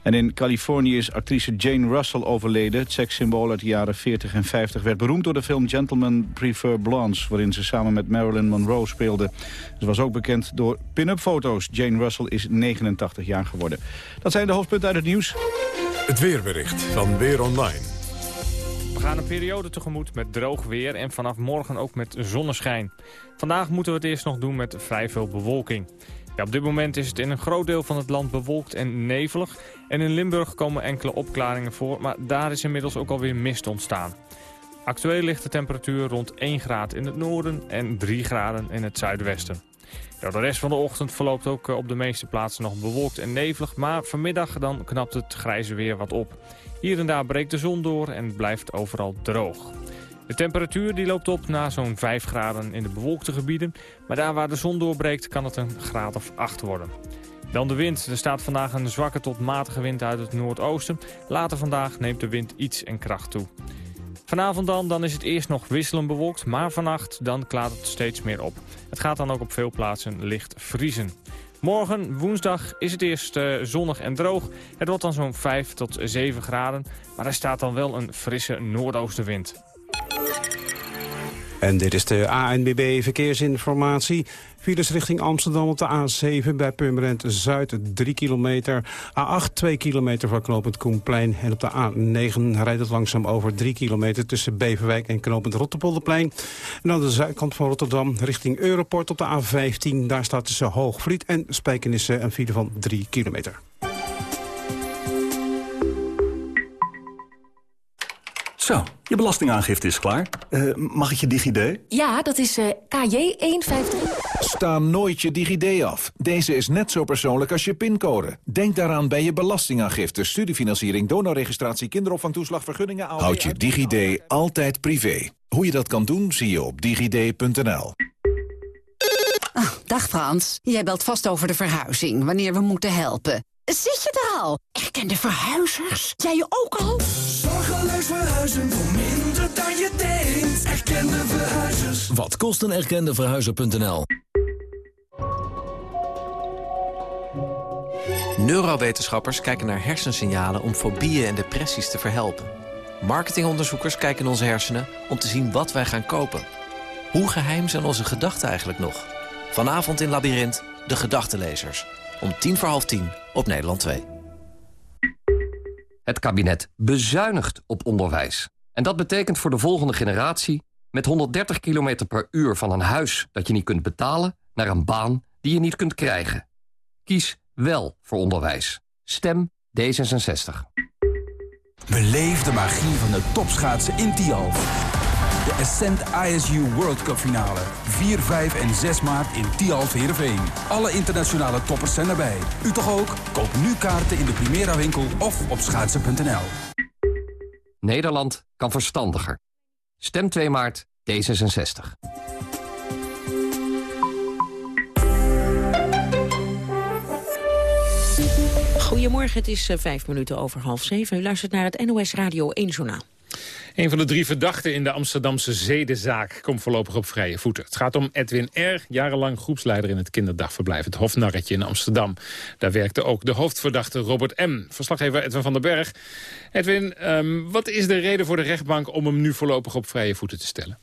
En in Californië is actrice Jane Russell overleden. Het sekssymbool uit de jaren 40 en 50 werd beroemd door de film Gentlemen Prefer Blondes... waarin ze samen met Marilyn Monroe speelde. Ze was ook bekend door pin-up foto's. Jane Russell is 89 jaar geworden. Dat zijn de hoofdpunten uit het nieuws. Het weerbericht van Weer Online. We gaan een periode tegemoet met droog weer en vanaf morgen ook met zonneschijn. Vandaag moeten we het eerst nog doen met vrij veel bewolking. Op dit moment is het in een groot deel van het land bewolkt en nevelig. En in Limburg komen enkele opklaringen voor, maar daar is inmiddels ook alweer mist ontstaan. Actueel ligt de temperatuur rond 1 graad in het noorden en 3 graden in het zuidwesten. De rest van de ochtend verloopt ook op de meeste plaatsen nog bewolkt en nevelig, maar vanmiddag dan knapt het grijze weer wat op. Hier en daar breekt de zon door en blijft overal droog. De temperatuur die loopt op naar zo'n 5 graden in de bewolkte gebieden. Maar daar waar de zon doorbreekt kan het een graad of 8 worden. Dan de wind. Er staat vandaag een zwakke tot matige wind uit het noordoosten. Later vandaag neemt de wind iets en kracht toe. Vanavond dan, dan is het eerst nog wisselend bewolkt, maar vannacht dan klaart het steeds meer op. Het gaat dan ook op veel plaatsen licht vriezen. Morgen, woensdag, is het eerst uh, zonnig en droog. Het wordt dan zo'n 5 tot 7 graden, maar er staat dan wel een frisse noordoostenwind. En dit is de ANBB Verkeersinformatie. Files richting Amsterdam op de A7 bij Purmerend Zuid 3 kilometer. A8 2 kilometer van knooppunt Koenplein. En op de A9 rijdt het langzaam over 3 kilometer tussen Beverwijk en knooppunt Rotterpolderplein. En aan de zuidkant van Rotterdam richting Europort op de A15. Daar staat tussen Hoogvliet en Spijkenissen een file van 3 kilometer. Zo, je belastingaangifte is klaar. Uh, mag ik je DigiD? Ja, dat is uh, KJ153. Sta nooit je DigiD af. Deze is net zo persoonlijk als je pincode. Denk daaraan bij je belastingaangifte, studiefinanciering, donorregistratie, kinderopvangtoeslag, vergunningen... Houd je DigiD altijd privé. Hoe je dat kan doen, zie je op digid.nl. Oh, dag Frans, jij belt vast over de verhuizing, wanneer we moeten helpen. Zit je er al? Erkende verhuizers? Jij je ook al? Verhuizen voor minder dan je denkt. Erkende verhuizers. Wat kost een erkende verhuizer.nl? Neurowetenschappers kijken naar hersensignalen om fobieën en depressies te verhelpen. Marketingonderzoekers kijken in onze hersenen om te zien wat wij gaan kopen. Hoe geheim zijn onze gedachten eigenlijk nog? Vanavond in Labyrinth, de gedachtenlezers. Om tien voor half tien op Nederland 2. Het kabinet bezuinigt op onderwijs. En dat betekent voor de volgende generatie... met 130 km per uur van een huis dat je niet kunt betalen... naar een baan die je niet kunt krijgen. Kies wel voor onderwijs. Stem D66. Beleef de magie van de topschaatsen in Tialf. De Ascent ISU World Cup finale. 4, 5 en 6 maart in Tialf Heerenveen. Alle internationale toppers zijn erbij. U toch ook? Koop nu kaarten in de Primera winkel of op schaatsen.nl. Nederland kan verstandiger. Stem 2 maart D66. Goedemorgen, het is uh, vijf minuten over half zeven. U luistert naar het NOS Radio 1 Journaal. Een van de drie verdachten in de Amsterdamse zedenzaak komt voorlopig op vrije voeten. Het gaat om Edwin R., jarenlang groepsleider in het kinderdagverblijf Het Hofnarretje in Amsterdam. Daar werkte ook de hoofdverdachte Robert M. Verslaggever Edwin van den Berg. Edwin, ehm, wat is de reden voor de rechtbank om hem nu voorlopig op vrije voeten te stellen?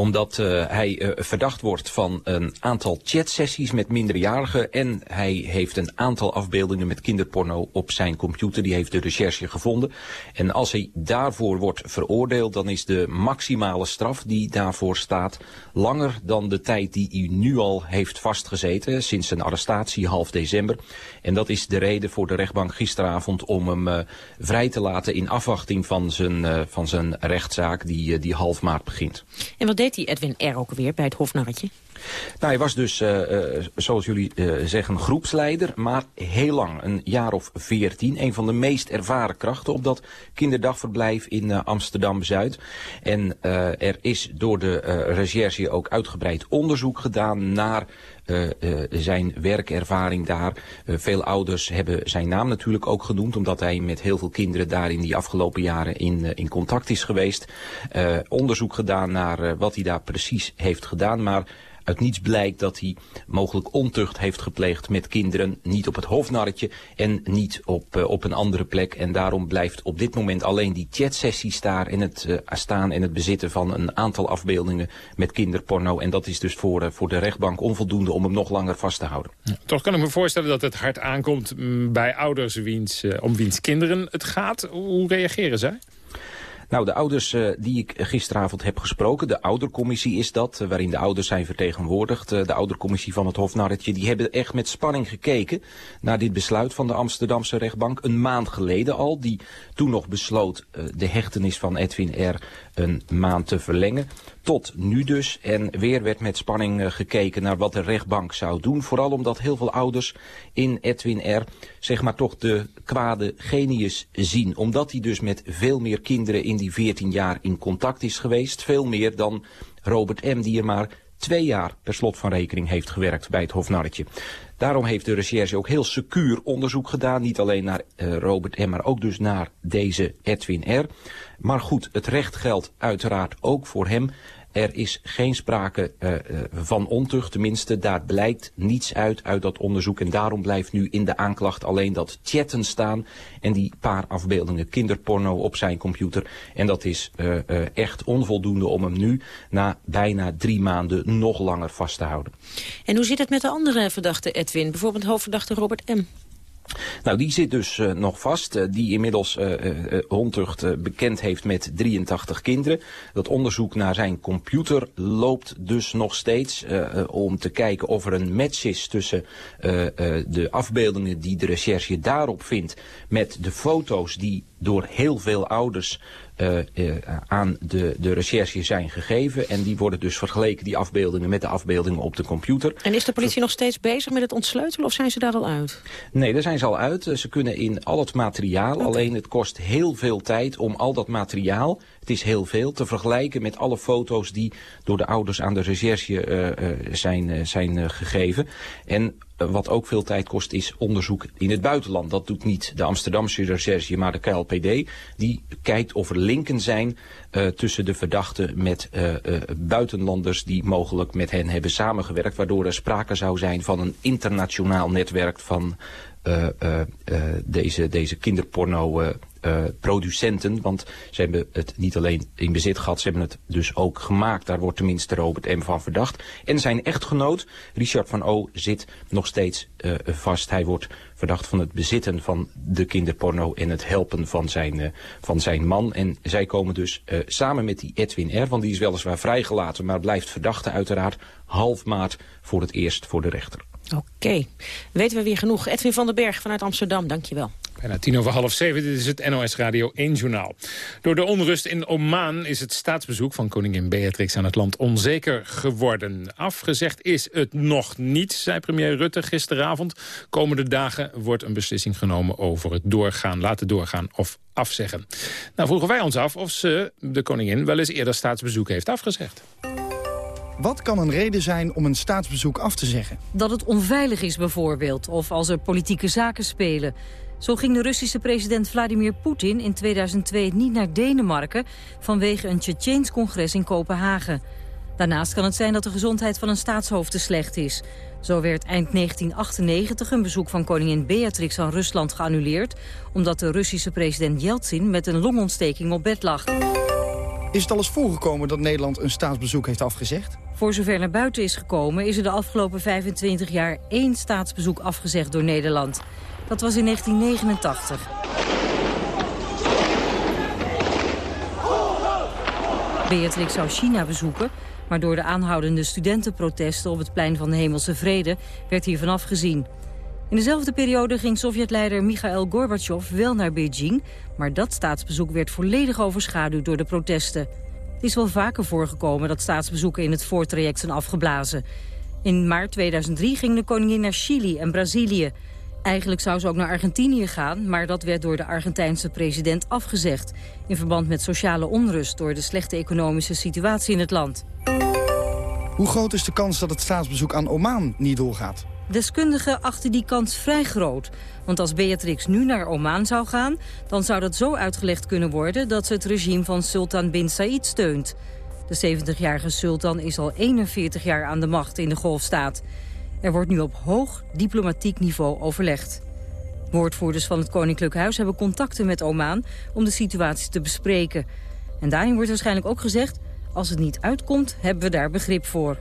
Omdat uh, hij uh, verdacht wordt van een aantal chatsessies met minderjarigen. En hij heeft een aantal afbeeldingen met kinderporno op zijn computer. Die heeft de recherche gevonden. En als hij daarvoor wordt veroordeeld, dan is de maximale straf die daarvoor staat langer dan de tijd die hij nu al heeft vastgezeten. Sinds zijn arrestatie half december. En dat is de reden voor de rechtbank gisteravond om hem uh, vrij te laten in afwachting van zijn, van zijn rechtszaak die, die half maart begint. En die Edwin R. ook weer bij het Hofnarretje? Nou, hij was dus, uh, uh, zoals jullie uh, zeggen, groepsleider, maar heel lang, een jaar of veertien. Een van de meest ervaren krachten op dat kinderdagverblijf in Amsterdam-Zuid. En er is door de recherche ook uitgebreid onderzoek gedaan naar uh, uh, zijn werkervaring daar. Uh, veel ouders hebben zijn naam natuurlijk ook genoemd... omdat hij met heel veel kinderen daar in die afgelopen jaren in, in contact is geweest. onderzoek gedaan naar wat hij daar precies heeft gedaan. Maar uit niets blijkt dat hij mogelijk ontucht heeft gepleegd met kinderen. Niet op het hoofdnarretje en niet op, uh, op een andere plek. En daarom blijft op dit moment alleen die chatsessie daar en het uh, staan en het bezitten van een aantal afbeeldingen met kinderporno. En dat is dus voor, uh, voor de rechtbank onvoldoende om hem nog langer vast te houden. Toch kan ik me voorstellen dat het hard aankomt mm, bij ouders wiens, om wiens kinderen het gaat. Hoe reageren zij? Nou, de ouders uh, die ik gisteravond heb gesproken, de oudercommissie is dat, uh, waarin de ouders zijn vertegenwoordigd. Uh, de oudercommissie van het Hofnarretje, die hebben echt met spanning gekeken naar dit besluit van de Amsterdamse rechtbank. Een maand geleden al, die toen nog besloot de hechtenis van Edwin R. een maand te verlengen. Tot nu dus. En weer werd met spanning uh, gekeken naar wat de rechtbank zou doen. Vooral omdat heel veel ouders in Edwin R. zeg maar toch de kwade genius zien. Omdat hij dus met veel meer kinderen in die 14 jaar in contact is geweest. Veel meer dan Robert M. die er maar twee jaar per slot van rekening heeft gewerkt bij het Hofnarretje. Daarom heeft de recherche ook heel secuur onderzoek gedaan. Niet alleen naar uh, Robert M., maar ook dus naar deze Edwin R. Maar goed, het recht geldt uiteraard ook voor hem. Er is geen sprake uh, van ontucht, tenminste daar blijkt niets uit uit dat onderzoek. En daarom blijft nu in de aanklacht alleen dat chatten staan en die paar afbeeldingen kinderporno op zijn computer. En dat is uh, echt onvoldoende om hem nu na bijna drie maanden nog langer vast te houden. En hoe zit het met de andere verdachte Edwin, bijvoorbeeld hoofdverdachte Robert M.? Nou, die zit dus uh, nog vast. Uh, die inmiddels uh, Hontucht bekend heeft met 83 kinderen. Dat onderzoek naar zijn computer loopt dus nog steeds. om te kijken of er een match is tussen de afbeeldingen die de recherche daarop vindt. Met de foto's die door heel veel ouders uh, uh, aan de, de recherche zijn gegeven. En die worden dus vergeleken, die afbeeldingen, met de afbeeldingen op de computer. En is de politie nog steeds bezig met het ontsleutelen of zijn ze daar al uit? Nee, daar zijn ze al uit. Ze kunnen in al het materiaal, okay. alleen het kost heel veel tijd om al dat materiaal, het is heel veel, te vergelijken met alle foto's die door de ouders aan de recherche uh, zijn, zijn gegeven. En wat ook veel tijd kost is onderzoek in het buitenland. Dat doet niet de Amsterdamse recherche, maar de KLPD. Die kijkt of er linken zijn tussen de verdachten met buitenlanders die mogelijk met hen hebben samengewerkt. Waardoor er sprake zou zijn van een internationaal netwerk van deze, deze kinderporno producenten. Want ze hebben het niet alleen in bezit gehad, ze hebben het dus ook gemaakt. Daar wordt tenminste Robert M. van verdacht. En zijn echtgenoot, Richard van O, zit nog steeds vast. Hij wordt verdacht van het bezitten van de kinderporno en het helpen van zijn, van zijn man. En zij komen dus samen met die Edwin R., want die is weliswaar vrijgelaten, maar blijft verdachte uiteraard half maart voor het eerst voor de rechter. Oké, weten we weer genoeg. Edwin van den Berg vanuit Amsterdam, dankjewel. Bijna tien over half zeven, dit is het NOS Radio 1 Journaal. Door de onrust in Oman is het staatsbezoek van koningin Beatrix aan het land onzeker geworden. Afgezegd is het nog niet, zei premier Rutte gisteravond. Komende dagen wordt een beslissing genomen over het doorgaan, laten doorgaan of afzeggen. Nou vroegen wij ons af of ze, de koningin, wel eens eerder staatsbezoek heeft afgezegd. Wat kan een reden zijn om een staatsbezoek af te zeggen? Dat het onveilig is bijvoorbeeld, of als er politieke zaken spelen. Zo ging de Russische president Vladimir Poetin in 2002 niet naar Denemarken... vanwege een Tsjetsjeens congres in Kopenhagen. Daarnaast kan het zijn dat de gezondheid van een staatshoofd te slecht is. Zo werd eind 1998 een bezoek van koningin Beatrix aan Rusland geannuleerd... omdat de Russische president Yeltsin met een longontsteking op bed lag. Is het al eens voorgekomen dat Nederland een staatsbezoek heeft afgezegd? Voor zover naar buiten is gekomen is er de afgelopen 25 jaar één staatsbezoek afgezegd door Nederland. Dat was in 1989. Beatrix zou China bezoeken, maar door de aanhoudende studentenprotesten op het plein van de Hemelse Vrede werd hiervan afgezien. In dezelfde periode ging Sovjetleider Mikhail Gorbachev wel naar Beijing, maar dat staatsbezoek werd volledig overschaduwd door de protesten. Het is wel vaker voorgekomen dat staatsbezoeken in het voortraject zijn afgeblazen. In maart 2003 ging de koningin naar Chili en Brazilië. Eigenlijk zou ze ook naar Argentinië gaan, maar dat werd door de Argentijnse president afgezegd. In verband met sociale onrust door de slechte economische situatie in het land. Hoe groot is de kans dat het staatsbezoek aan Oman niet doorgaat? Deskundigen achten die kans vrij groot. Want als Beatrix nu naar Oman zou gaan... dan zou dat zo uitgelegd kunnen worden... dat ze het regime van Sultan bin Said steunt. De 70-jarige sultan is al 41 jaar aan de macht in de golfstaat. Er wordt nu op hoog diplomatiek niveau overlegd. Woordvoerders van het Koninklijk Huis hebben contacten met Oman... om de situatie te bespreken. En daarin wordt waarschijnlijk ook gezegd... als het niet uitkomt, hebben we daar begrip voor.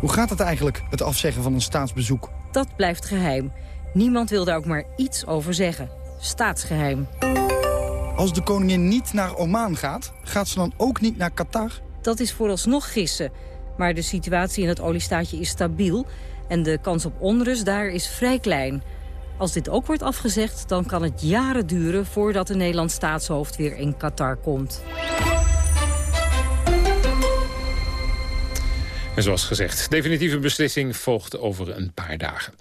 Hoe gaat het eigenlijk, het afzeggen van een staatsbezoek? Dat blijft geheim. Niemand wil daar ook maar iets over zeggen. Staatsgeheim. Als de koningin niet naar Oman gaat, gaat ze dan ook niet naar Qatar? Dat is vooralsnog gissen. Maar de situatie in het oliestaatje is stabiel... en de kans op onrust daar is vrij klein. Als dit ook wordt afgezegd, dan kan het jaren duren... voordat een Nederlands staatshoofd weer in Qatar komt. En zoals gezegd, definitieve beslissing volgt over een paar dagen.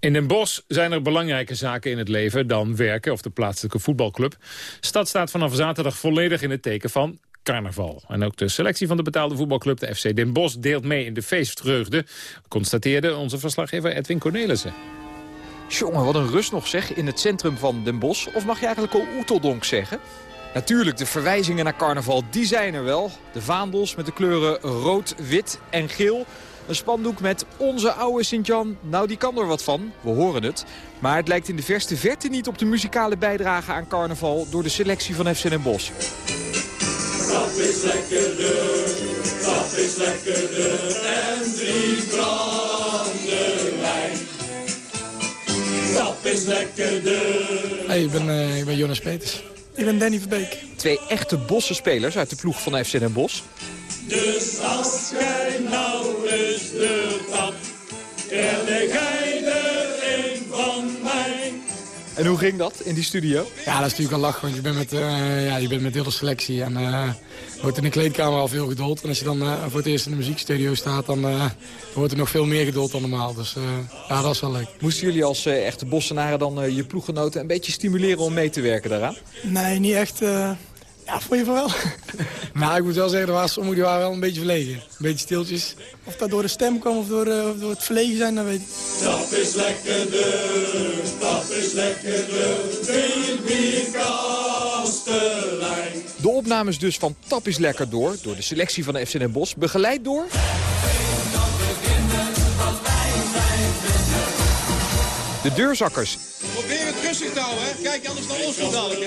In Den Bosch zijn er belangrijke zaken in het leven dan werken of de plaatselijke voetbalclub. Stad staat vanaf zaterdag volledig in het teken van carnaval. En ook de selectie van de betaalde voetbalclub, de FC Den Bosch, deelt mee in de feestvreugde, constateerde onze verslaggever Edwin Cornelissen. Jongen, wat een rust nog zeg in het centrum van Den Bosch. Of mag je eigenlijk al Oeteldonk zeggen? Natuurlijk, de verwijzingen naar carnaval, die zijn er wel. De vaandels met de kleuren rood, wit en geel. Een spandoek met onze oude Sint-Jan. Nou, die kan er wat van. We horen het. Maar het lijkt in de verste verte niet op de muzikale bijdrage aan carnaval... door de selectie van FC Den Bosch. Dat is lekkerder, dat is lekkerder en drie branden wijn. Dat is lekkerder. Hey, ik ben, uh, ik ben Jonas Peters. Ik ben Danny Verbeek. Twee echte bosse spelers uit de ploeg van FC Den Bosch. Dus als jij nou eens de tap, krijg jij er een van. En hoe ging dat in die studio? Ja, dat is natuurlijk een lach, want je bent met, uh, ja, je bent met heel de selectie. En uh, wordt in de kleedkamer al veel geduld. En als je dan uh, voor het eerst in de muziekstudio staat, dan wordt er nog veel meer geduld dan normaal. Dus ja, dat is wel leuk. Moesten jullie als echte bossenaren dan je ploeggenoten een beetje stimuleren om mee te werken daaraan? Nee, niet echt. Ja, vond je van wel? *laughs* maar ik moet wel zeggen, er waren sommigen die waren wel een beetje verlegen. Een beetje stiltjes. Of dat door de stem kwam of door, uh, of door het verlegen zijn, dat weet ik. Dat is lekkerder, dat is lekkerder, baby kastelein. De opnames dus van Tap is lekker door, door de selectie van de FC Den Bosch, begeleid door... De deurzakkers. Probeer het rustig te houden, hè? Kijk, anders dan ons dadelijk.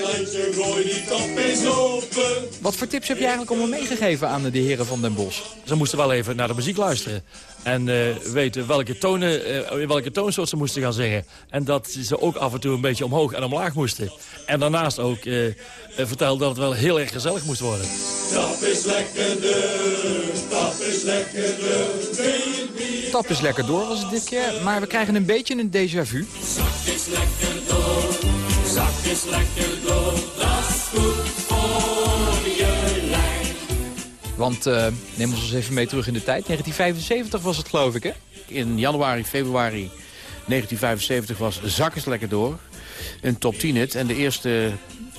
Wat voor tips heb je eigenlijk allemaal meegegeven aan de heren van Den Bosch? Ze moesten wel even naar de muziek luisteren. En uh, weten welke, tonen, uh, welke toonsoort ze moesten gaan zingen. En dat ze ook af en toe een beetje omhoog en omlaag moesten. En daarnaast ook uh, vertelde dat het wel heel erg gezellig moest worden. Tap is lekkerder, tap is lekkerder, baby. Tap is lekker door was het dit keer, maar we krijgen een beetje een déjà vu. Zak is lekker door, zak is lekker door, dat is goed voor je lijn. Want uh, neem ons eens even mee terug in de tijd. 1975 was het geloof ik, hè? In januari, februari 1975 was Zak is lekker door. Een top 10 hit en de eerste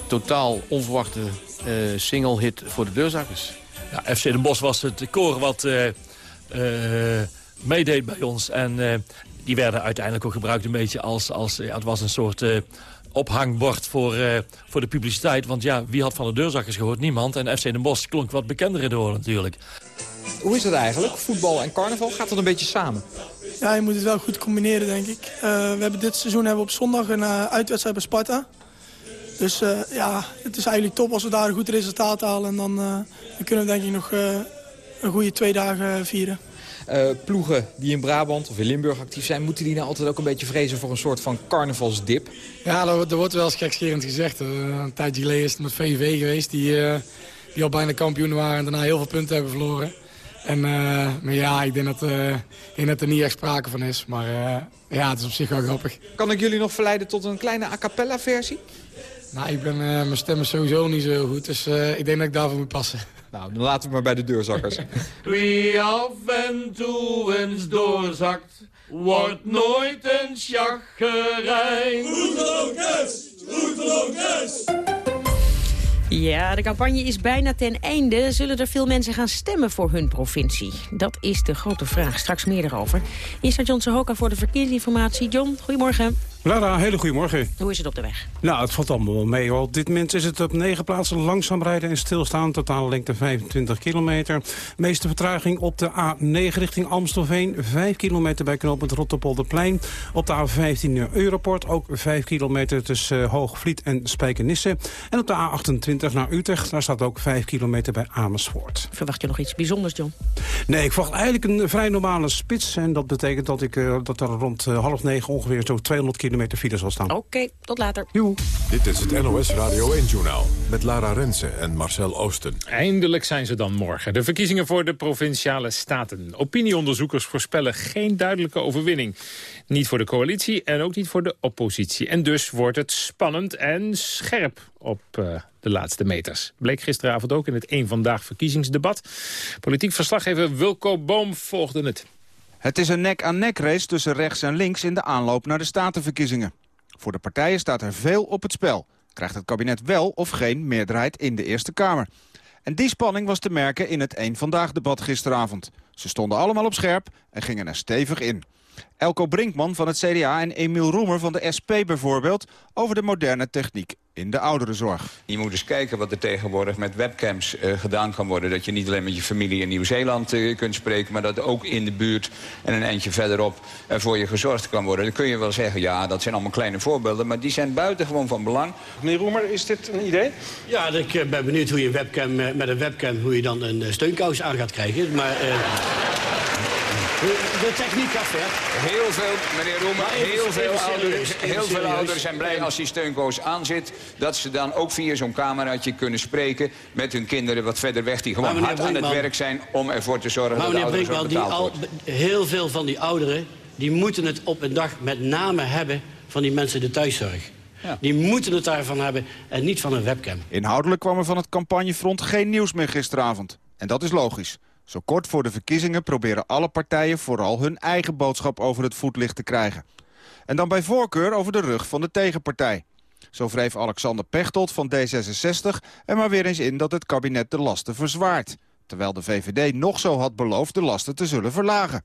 totaal onverwachte uh, single hit voor de deurzakkers. Ja, FC Den Bosch was het koor wat uh, meedeed bij ons. En die werden uiteindelijk ook gebruikt een beetje als... als ja, het was een soort ophangbord voor, voor de publiciteit. Want ja, wie had van de deurzakkers gehoord? Niemand. En FC Den Bosch klonk wat bekender door natuurlijk. Hoe is het eigenlijk? Voetbal en carnaval, gaat dat een beetje samen? Ja, je moet het wel goed combineren, denk ik. we hebben dit seizoen hebben we op zondag een uitwedstrijd bij Sparta. Dus ja, het is eigenlijk top als we daar een goed resultaat halen. En dan, dan kunnen we denk ik nog een goede twee dagen vieren. Uh, ploegen die in Brabant of in Limburg actief zijn... moeten die nou altijd ook een beetje vrezen voor een soort van carnavalsdip? Ja, er, wordt wel eens gekscherend gezegd. een tijdje geleden is het met VV geweest... Die, uh, die al bijna kampioen waren en daarna heel veel punten hebben verloren. En, uh, maar ja, ik denk, dat, ik denk dat er niet echt sprake van is. Maar ja, het is op zich wel grappig. Kan ik jullie nog verleiden tot een kleine a cappella versie? Nou, ik ben, mijn stem is sowieso niet zo goed, dus ik denk dat ik daarvoor moet passen. Nou, dan laten we maar bij de deurzakkers. *laughs* Wie af en toe eens doorzakt, wordt nooit een chaggerijn. Roetelonkes, roetelonkes. Ja, de campagne is bijna ten einde. Zullen er veel mensen gaan stemmen voor hun provincie? Dat is de grote vraag. Straks meer erover. Eerst naar John Sohoka voor de verkeersinformatie. John, goedemorgen. Lara, hele goedemorgen. Hoe is het op de weg? Nou, het valt allemaal wel mee. Op dit moment is het op negen plaatsen langzaam rijden en stilstaan. Totale lengte 25 kilometer. meeste vertraging op de A9 richting Amstelveen. 5 kilometer bij knooppunt Rotterpolderplein. Op de A15 Europort ook 5 kilometer tussen uh, Hoogvliet en Spijkenisse. En op de A28 naar Utrecht. Daar staat ook 5 kilometer bij Amersfoort. Verwacht je nog iets bijzonders, John? Nee, ik verwacht eigenlijk een vrij normale spits. En dat betekent dat, ik, uh, dat er rond half negen ongeveer zo 200 kilometer kilometer file zal staan. Oké, tot later. Joe. Dit is het NOS Radio 1-journaal met Lara Rensen en Marcel Oosten. Eindelijk zijn ze dan morgen. De verkiezingen voor de Provinciale Staten. Opinieonderzoekers voorspellen geen duidelijke overwinning. Niet voor de coalitie en ook niet voor de oppositie. En dus wordt het spannend en scherp op uh, de laatste meters. Bleek gisteravond ook in het één Vandaag verkiezingsdebat. Politiek verslaggever Wilco Boom volgde het. Het is een nek-aan-nek race tussen rechts en links in de aanloop naar de statenverkiezingen. Voor de partijen staat er veel op het spel. Krijgt het kabinet wel of geen meerderheid in de Eerste Kamer? En die spanning was te merken in het één Vandaag-debat gisteravond. Ze stonden allemaal op scherp en gingen er stevig in. Elko Brinkman van het CDA en Emiel Roemer van de SP bijvoorbeeld... over de moderne techniek in de ouderenzorg. Je moet eens kijken wat er tegenwoordig met webcams uh, gedaan kan worden. Dat je niet alleen met je familie in Nieuw-Zeeland uh, kunt spreken... maar dat ook in de buurt en een eindje verderop uh, voor je gezorgd kan worden. Dan kun je wel zeggen, ja, dat zijn allemaal kleine voorbeelden... maar die zijn buitengewoon van belang. Meneer Roemer, is dit een idee? Ja, ik ben benieuwd hoe je webcam, met een webcam hoe je dan een steunkous aan gaat krijgen. Maar... De techniek gaat ver. Heel veel, meneer Roemer, heel, veel, ouders, heel veel ouders zijn blij als die steunkoos aanzit... dat ze dan ook via zo'n cameraatje kunnen spreken met hun kinderen wat verder weg... die gewoon hard aan het werk zijn om ervoor te zorgen dat de ouders Brinkman, die al, Heel veel van die ouderen die moeten het op een dag met name hebben van die mensen de thuiszorg. Ja. Die moeten het daarvan hebben en niet van een webcam. Inhoudelijk kwam er van het campagnefront geen nieuws meer gisteravond. En dat is logisch. Zo kort voor de verkiezingen proberen alle partijen vooral hun eigen boodschap over het voetlicht te krijgen. En dan bij voorkeur over de rug van de tegenpartij. Zo wreef Alexander Pechtold van D66 er maar weer eens in dat het kabinet de lasten verzwaart. Terwijl de VVD nog zo had beloofd de lasten te zullen verlagen.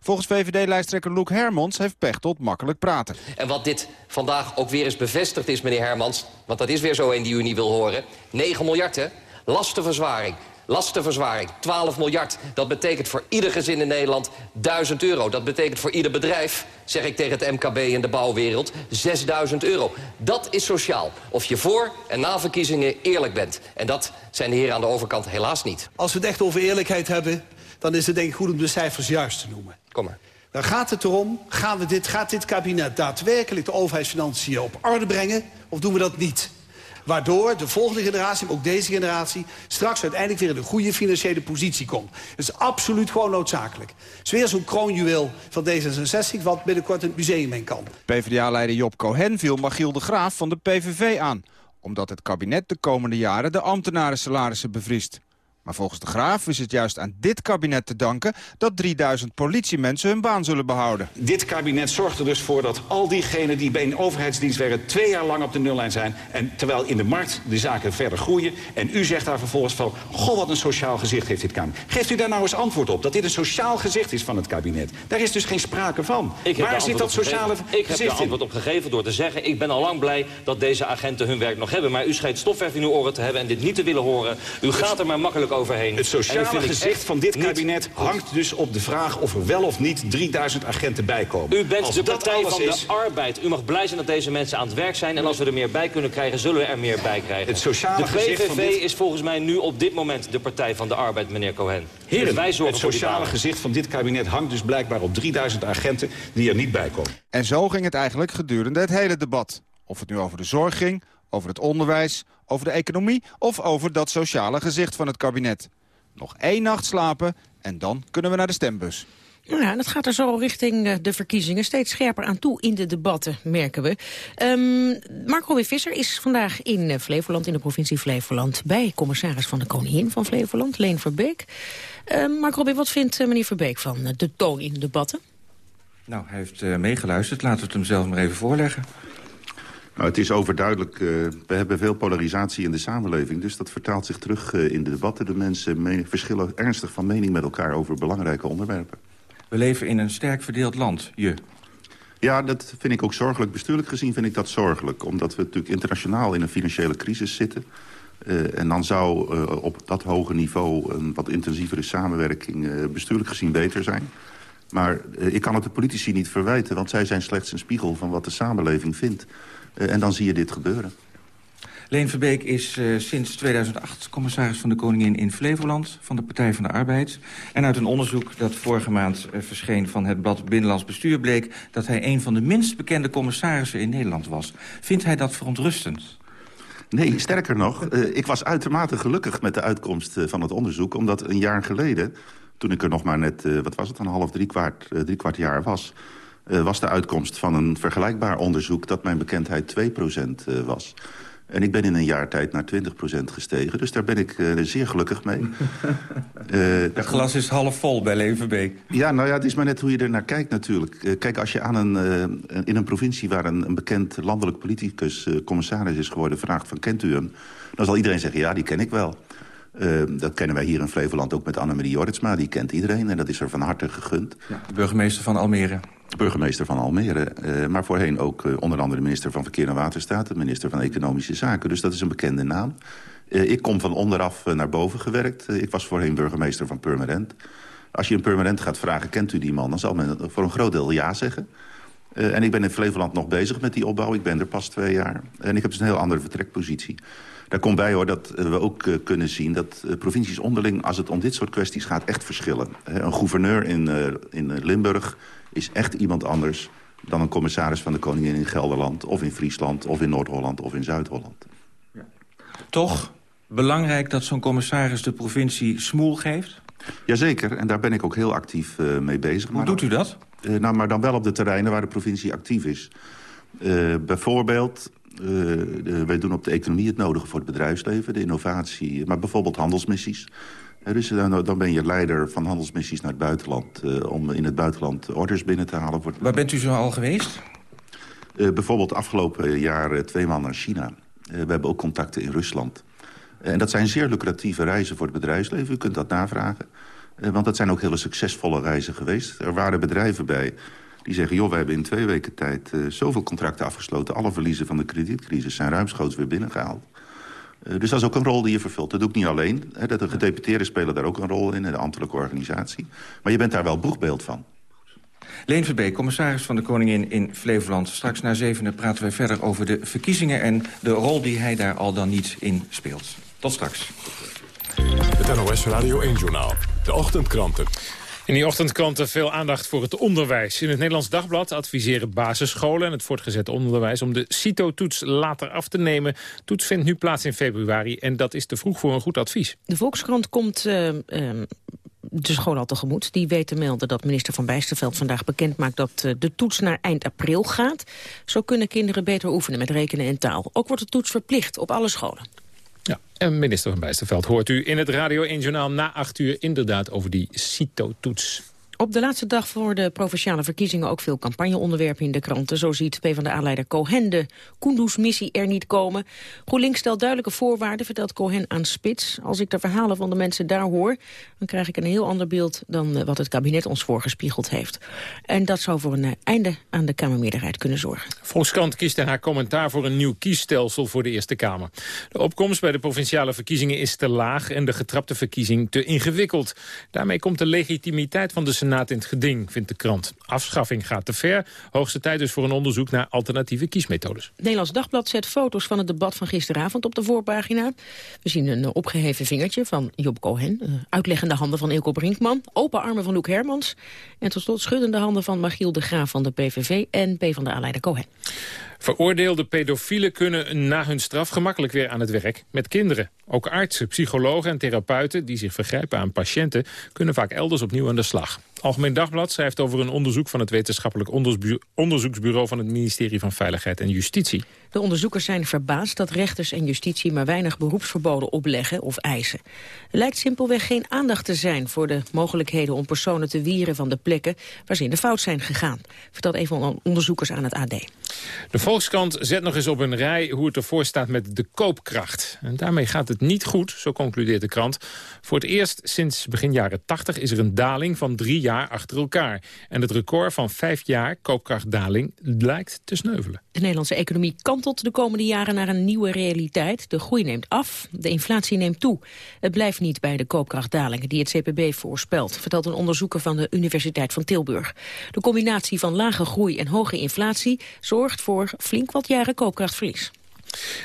Volgens VVD-lijsttrekker Loek Hermans heeft Pechtold makkelijk praten. En wat dit vandaag ook weer eens bevestigd is, meneer Hermans... want dat is weer zo een die u niet wil horen... 9 miljard, hè? Lastenverzwaring. Lastenverzwaring, 12 miljard. Dat betekent voor ieder gezin in Nederland 1000 euro. Dat betekent voor ieder bedrijf, zeg ik tegen het MKB in de bouwwereld, 6000 euro. Dat is sociaal. Of je voor en na verkiezingen eerlijk bent. En dat zijn de heren aan de overkant helaas niet. Als we het echt over eerlijkheid hebben... dan is het denk ik goed om de cijfers juist te noemen. Kom maar. Dan gaat het erom, gaan we dit, gaat dit kabinet daadwerkelijk de overheidsfinanciën op orde brengen... of doen we dat niet? Waardoor de volgende generatie, ook deze generatie... straks uiteindelijk weer in een goede financiële positie komt. Dat is absoluut gewoon noodzakelijk. Het is weer zo'n kroonjuweel van D66... wat binnenkort in het museum in kan. PvdA-leider Job Cohen viel Magiel de Graaf van de PVV aan. Omdat het kabinet de komende jaren de ambtenarensalarissen bevriest. Maar volgens de Graaf is het juist aan dit kabinet te danken... dat 3000 politiemensen hun baan zullen behouden. Dit kabinet zorgt er dus voor dat al diegenen die bij een overheidsdienst werken... twee jaar lang op de nullijn zijn. En terwijl in de markt de zaken verder groeien. En u zegt daar vervolgens van... goh, wat een sociaal gezicht heeft dit kabinet. Geeft u daar nou eens antwoord op? Dat dit een sociaal gezicht is van het kabinet. Daar is dus geen sprake van. Waar zit dat sociale Ik heb er antwoord op gegeven door te zeggen... ik ben al lang blij dat deze agenten hun werk nog hebben. Maar u schijnt stofverf in uw oren te hebben en dit niet te willen horen. U gaat er maar makkelijk overheen. Het sociale gezicht van dit kabinet hangt dus op de vraag... of er wel of niet 3000 agenten bijkomen. U bent Als de partij van is, de arbeid. U mag blij zijn dat deze mensen aan het werk zijn. En als we er meer bij kunnen krijgen, zullen we er meer bij krijgen. Het sociale de gezicht PVV van dit- is volgens mij nu op dit moment de partij van de arbeid, meneer Cohen. Heren, Dus wij zorgen het sociale gezicht van dit kabinet hangt dus blijkbaar op 3000 agenten die er niet bij komen. En zo ging het eigenlijk gedurende het hele debat. Of het nu over de zorg ging, over het onderwijs, over de economie... of over dat sociale gezicht van het kabinet. Nog één nacht slapen en dan kunnen we naar de stembus. Nou ja, dat gaat er zo richting de verkiezingen steeds scherper aan toe in de debatten, merken we. Ehm Marco W. Visser is vandaag in eh, Flevoland, in de provincie Flevoland... bij commissaris van de Koningin van Flevoland, Leen Verbeek. Ehm Marco W., wat vindt eh, meneer Verbeek van eh, de toon in de debatten? Nou, hij heeft meegeluisterd. Laten we het hem zelf maar even voorleggen. Nou, het is overduidelijk, eh, we hebben veel polarisatie in de samenleving... dus dat vertaalt zich terug eh, in de debatten. De mensen me- verschillen ernstig van mening met elkaar over belangrijke onderwerpen. We leven in een sterk verdeeld land, je. Ja, dat vind ik ook zorgelijk. Bestuurlijk gezien vind ik dat zorgelijk. Omdat we natuurlijk internationaal in een financiële crisis zitten. Eh, en dan zou op dat hoge niveau een wat intensievere samenwerking... bestuurlijk gezien beter zijn. Maar ik kan het de politici niet verwijten... want zij zijn slechts een spiegel van wat de samenleving vindt. Eh, en dan zie je dit gebeuren. Leen Verbeek is eh, sinds 2008 commissaris van de Koningin in Flevoland... van de Partij van de Arbeid. En uit een onderzoek dat vorige maand eh, verscheen van het blad Binnenlands Bestuur... bleek dat hij een van de minst bekende commissarissen in Nederland was. Vindt hij dat verontrustend? Nee, sterker nog, ik was uitermate gelukkig met de uitkomst van het onderzoek. Omdat een jaar geleden, toen ik er nog maar net, wat was het, een half, drie kwart, drie kwart jaar was... eh, was de uitkomst van een vergelijkbaar onderzoek dat mijn bekendheid 2% eh, was. En ik ben in een jaar tijd naar 20% gestegen. Dus daar ben ik eh, zeer gelukkig mee. *laughs* Het glas is half vol bij Leen Verbeek. ja, nou ja, het is maar net hoe je er naar kijkt natuurlijk. Kijk, als je aan een, in een provincie waar een, een bekend landelijk politicus commissaris is geworden... vraagt van kent u hem? Dan zal iedereen zeggen, ja, die ken ik wel. Eh, dat kennen wij hier in Flevoland ook met Annemarie Jorritsma. Die kent iedereen en dat is er van harte gegund. Burgemeester van Almere. Burgemeester van Almere. eh, maar voorheen ook eh, onder andere de minister van Verkeer en Waterstaat... de minister van Economische Zaken. Dus dat is een bekende naam. Eh, ik kom van onderaf eh, naar boven gewerkt. Ik was voorheen burgemeester van Purmerend. Als je een Purmerend gaat vragen, kent u die man? Dan zal men voor een groot deel ja zeggen. En ik ben in Flevoland nog bezig met die opbouw. Ik ben er pas twee jaar. En ik heb dus een heel andere vertrekpositie. Daar komt bij hoor dat eh, we ook eh, kunnen zien dat eh, provincies onderling... als het om dit soort kwesties gaat, echt verschillen. Een gouverneur in, in Limburg is echt iemand anders... dan een commissaris van de Koningin in Gelderland... of in Friesland, of in Noord-Holland, of in Zuid-Holland. Toch belangrijk dat zo'n commissaris de provincie smoel geeft? Jazeker, en daar ben ik ook heel actief mee bezig. Hoe doet u dat? Nou, maar dan wel op de terreinen waar de provincie actief is. Bijvoorbeeld, de- wij doen op de economie het nodige voor het bedrijfsleven, de innovatie, maar bijvoorbeeld handelsmissies. Eh, dus dan, dan ben je leider van handelsmissies naar het buitenland... om in het buitenland orders binnen te halen. Voor het Waar bent u zo al geweest? Bijvoorbeeld afgelopen jaar twee maanden naar China. We hebben ook contacten in Rusland. En dat zijn zeer lucratieve reizen voor het bedrijfsleven. U kunt dat navragen. Want dat zijn ook hele succesvolle reizen geweest. Er waren bedrijven bij die zeggen... joh, we hebben in twee weken tijd eh, zoveel contracten afgesloten. Alle verliezen van de kredietcrisis zijn ruimschoots weer binnengehaald. Eh, dus dat is ook een rol die je vervult. Dat doe ik niet alleen. Hè, dat de gedeputeerden spelen daar ook een rol in, in de ambtelijke organisatie. Maar je bent daar wel boegbeeld van. Leen Verbeek, commissaris van de Koningin in Flevoland. Straks na zevenen praten wij verder over de verkiezingen... en de rol die hij daar al dan niet in speelt. Tot straks. Het NOS Radio 1-journaal. De ochtendkranten. In die ochtendkranten veel aandacht voor het onderwijs. In het Nederlands Dagblad adviseren basisscholen en het voortgezet onderwijs... om de CITO-toets later af te nemen. Toets vindt nu plaats in februari en dat is te vroeg voor een goed advies. De Volkskrant komt eh, ehm, de school al tegemoet. Die weet te melden dat minister Van Bijsterveld vandaag bekend maakt... dat eh, de toets naar eind april gaat. Zo kunnen kinderen beter oefenen met rekenen en taal. Ook wordt de toets verplicht op alle scholen. Ja, en minister van Bijsterveld hoort u in het Radio 1 Journaal na 8 uur inderdaad over die CITO-toets. Op de laatste dag voor de provinciale verkiezingen ook veel campagneonderwerpen in de kranten. Zo ziet PvdA-leider Cohen de Kunduz-missie er niet komen. GroenLinks stelt duidelijke voorwaarden, vertelt Cohen aan Spits. Als ik de verhalen van de mensen daar hoor, dan krijg ik een heel ander beeld dan eh, wat het kabinet ons voorgespiegeld heeft. En dat zou voor een eh, einde aan de Kamermeerderheid kunnen zorgen. Volkskrant kiest in haar commentaar voor een nieuw kiesstelsel voor de Eerste Kamer. De opkomst bij de provinciale verkiezingen is te laag en de getrapte verkiezing te ingewikkeld. Daarmee komt de legitimiteit van de Senaat in het geding, vindt de krant. Afschaffing gaat te ver. Hoogste tijd dus voor een onderzoek naar alternatieve kiesmethodes. Nederlands Dagblad zet foto's van het debat van gisteravond op de voorpagina. We zien een opgeheven vingertje van Job Cohen. Uh, uitleggende handen van Ilko Brinkman. Open armen van Loek Hermans. En tot slot schuddende handen van Magiel de Graaf van de PVV en P van de leider Cohen. Veroordeelde pedofielen kunnen na hun straf gemakkelijk weer aan het werk met kinderen. Ook artsen, psychologen en therapeuten die zich vergrijpen aan patiënten... kunnen vaak elders opnieuw aan de slag. Algemeen Dagblad schrijft over een onderzoek van het wetenschappelijk onderzoeksbureau van het ministerie van Veiligheid en Justitie. De onderzoekers zijn verbaasd dat rechters en justitie maar weinig beroepsverboden opleggen of eisen. Er lijkt simpelweg geen aandacht te zijn voor de mogelijkheden om personen te wieren van de plekken waar ze in de fout zijn gegaan. Vertelt een van onderzoekers aan het AD. De Volkskrant zet nog eens op een rij hoe het ervoor staat met de koopkracht. En daarmee gaat het niet goed, zo concludeert de krant. Voor het eerst sinds begin jaren 80 is er een daling van drie jaar achter elkaar. En het record van vijf jaar koopkrachtdaling lijkt te sneuvelen. De Nederlandse economie kantelt de komende jaren naar een nieuwe realiteit. De groei neemt af, de inflatie neemt toe. Het blijft niet bij de koopkrachtdalingen die het CPB voorspelt... vertelt een onderzoeker van de Universiteit van Tilburg. De combinatie van lage groei en hoge inflatie... zorgt voor flink wat jaren koopkrachtverlies.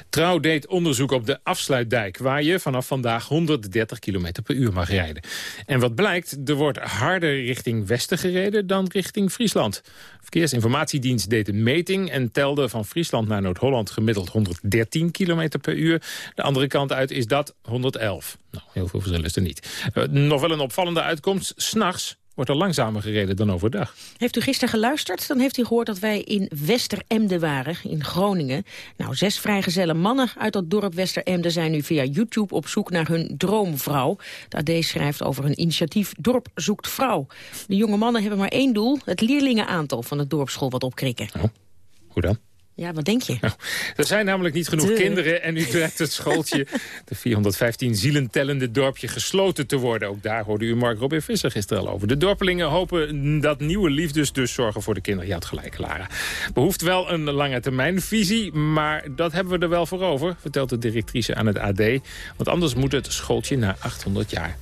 Trouw deed onderzoek op de afsluitdijk... waar je vanaf vandaag 130 km per uur mag rijden. En wat blijkt, er wordt harder richting westen gereden dan richting Friesland. Verkeersinformatiedienst deed een meting... en telde van Friesland naar Noord-Holland gemiddeld 113 km per uur. De andere kant uit is dat 111. Nou, heel veel verschil is er niet. Uh, nog wel een opvallende uitkomst. S'nachts wordt er langzamer gereden dan overdag. Heeft u gisteren geluisterd? Dan heeft u gehoord dat wij in Westeremde waren, in Groningen. Nou, zes vrijgezelle mannen uit dat dorp Westeremde zijn nu via YouTube op zoek naar hun droomvrouw. De AD schrijft over hun initiatief Dorp zoekt vrouw. De jonge mannen hebben maar één doel, het leerlingenaantal van de dorpsschool wat opkrikken. Oh, hoe dan? Ja, wat denk je? Nou, er zijn namelijk niet genoeg kinderen en nu dreigt het schooltje... *laughs* de 415 zielen tellende dorpje gesloten te worden. Ook daar hoorde u Mark Robin Visser gisteren al over. De dorpelingen hopen dat nieuwe liefdes dus zorgen voor de kinderen. Je had gelijk, Lara. Behoeft wel een lange termijn visie, maar dat hebben we er wel voor over... vertelt de directrice aan het AD. Want anders moet het schooltje na 800 jaar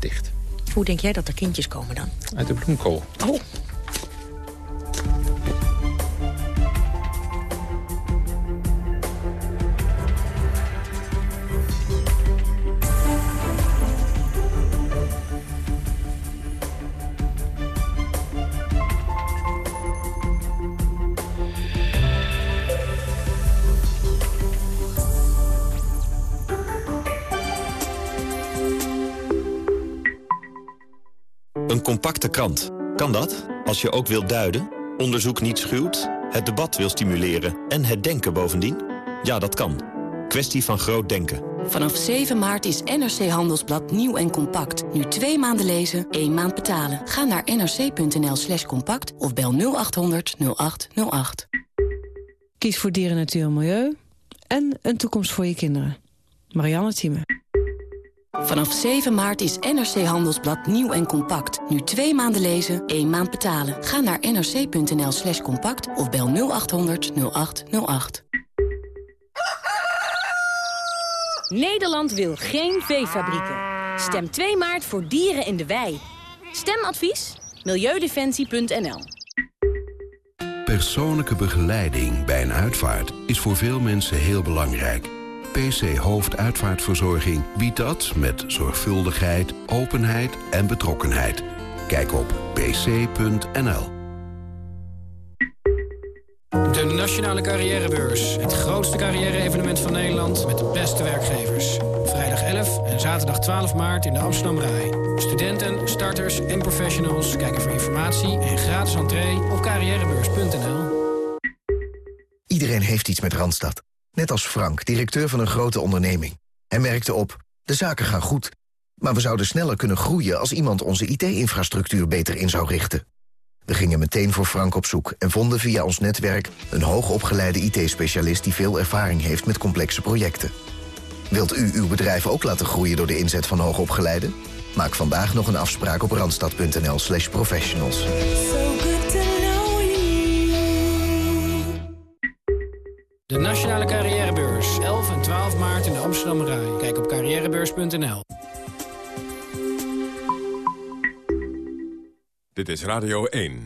dicht. Hoe denk jij dat er kindjes komen dan? Uit de bloemkool. Oh. Een compacte krant. Kan dat? Als je ook wilt duiden, onderzoek niet schuwt, het debat wil stimuleren en het denken bovendien? Ja, dat kan. Kwestie van groot denken. Vanaf 7 maart is NRC Handelsblad nieuw en compact. Nu twee maanden lezen, één maand betalen. Ga naar nrc.nl slash compact of bel 0800 0808. Kies voor dieren, natuur en milieu. En een toekomst voor je kinderen. Marianne Thieme. Vanaf 7 maart is NRC Handelsblad nieuw en compact. Nu twee maanden lezen, één maand betalen. Ga naar nrc.nl slash compact of bel 0800 0808. Nederland wil geen veefabrieken. Stem 2 maart voor dieren in de wei. Stemadvies? Milieudefensie.nl Persoonlijke begeleiding bij een uitvaart is voor veel mensen heel belangrijk. PC Hoofduitvaartverzorging biedt dat met zorgvuldigheid, openheid en betrokkenheid. Kijk op pc.nl. De Nationale Carrièrebeurs. Het grootste carrière-evenement van Nederland met de beste werkgevers. Vrijdag 11 en zaterdag 12 maart in de Amsterdam Rai. Studenten, starters en professionals kijken voor informatie en gratis entree op carrièrebeurs.nl. Iedereen heeft iets met Randstad. Net als Frank, directeur van een grote onderneming. Hij merkte op, de zaken gaan goed. Maar we zouden sneller kunnen groeien als iemand onze IT-infrastructuur beter in zou richten. We gingen meteen voor Frank op zoek en vonden via ons netwerk... een hoogopgeleide IT-specialist die veel ervaring heeft met complexe projecten. Wilt u uw bedrijf ook laten groeien door de inzet van hoogopgeleiden? Maak vandaag nog een afspraak op randstad.nl slash professionals. De Nationale Carrièrebeurs, 11 en 12 maart in de Amsterdam Rai. Kijk op carrièrebeurs.nl. Dit is Radio 1.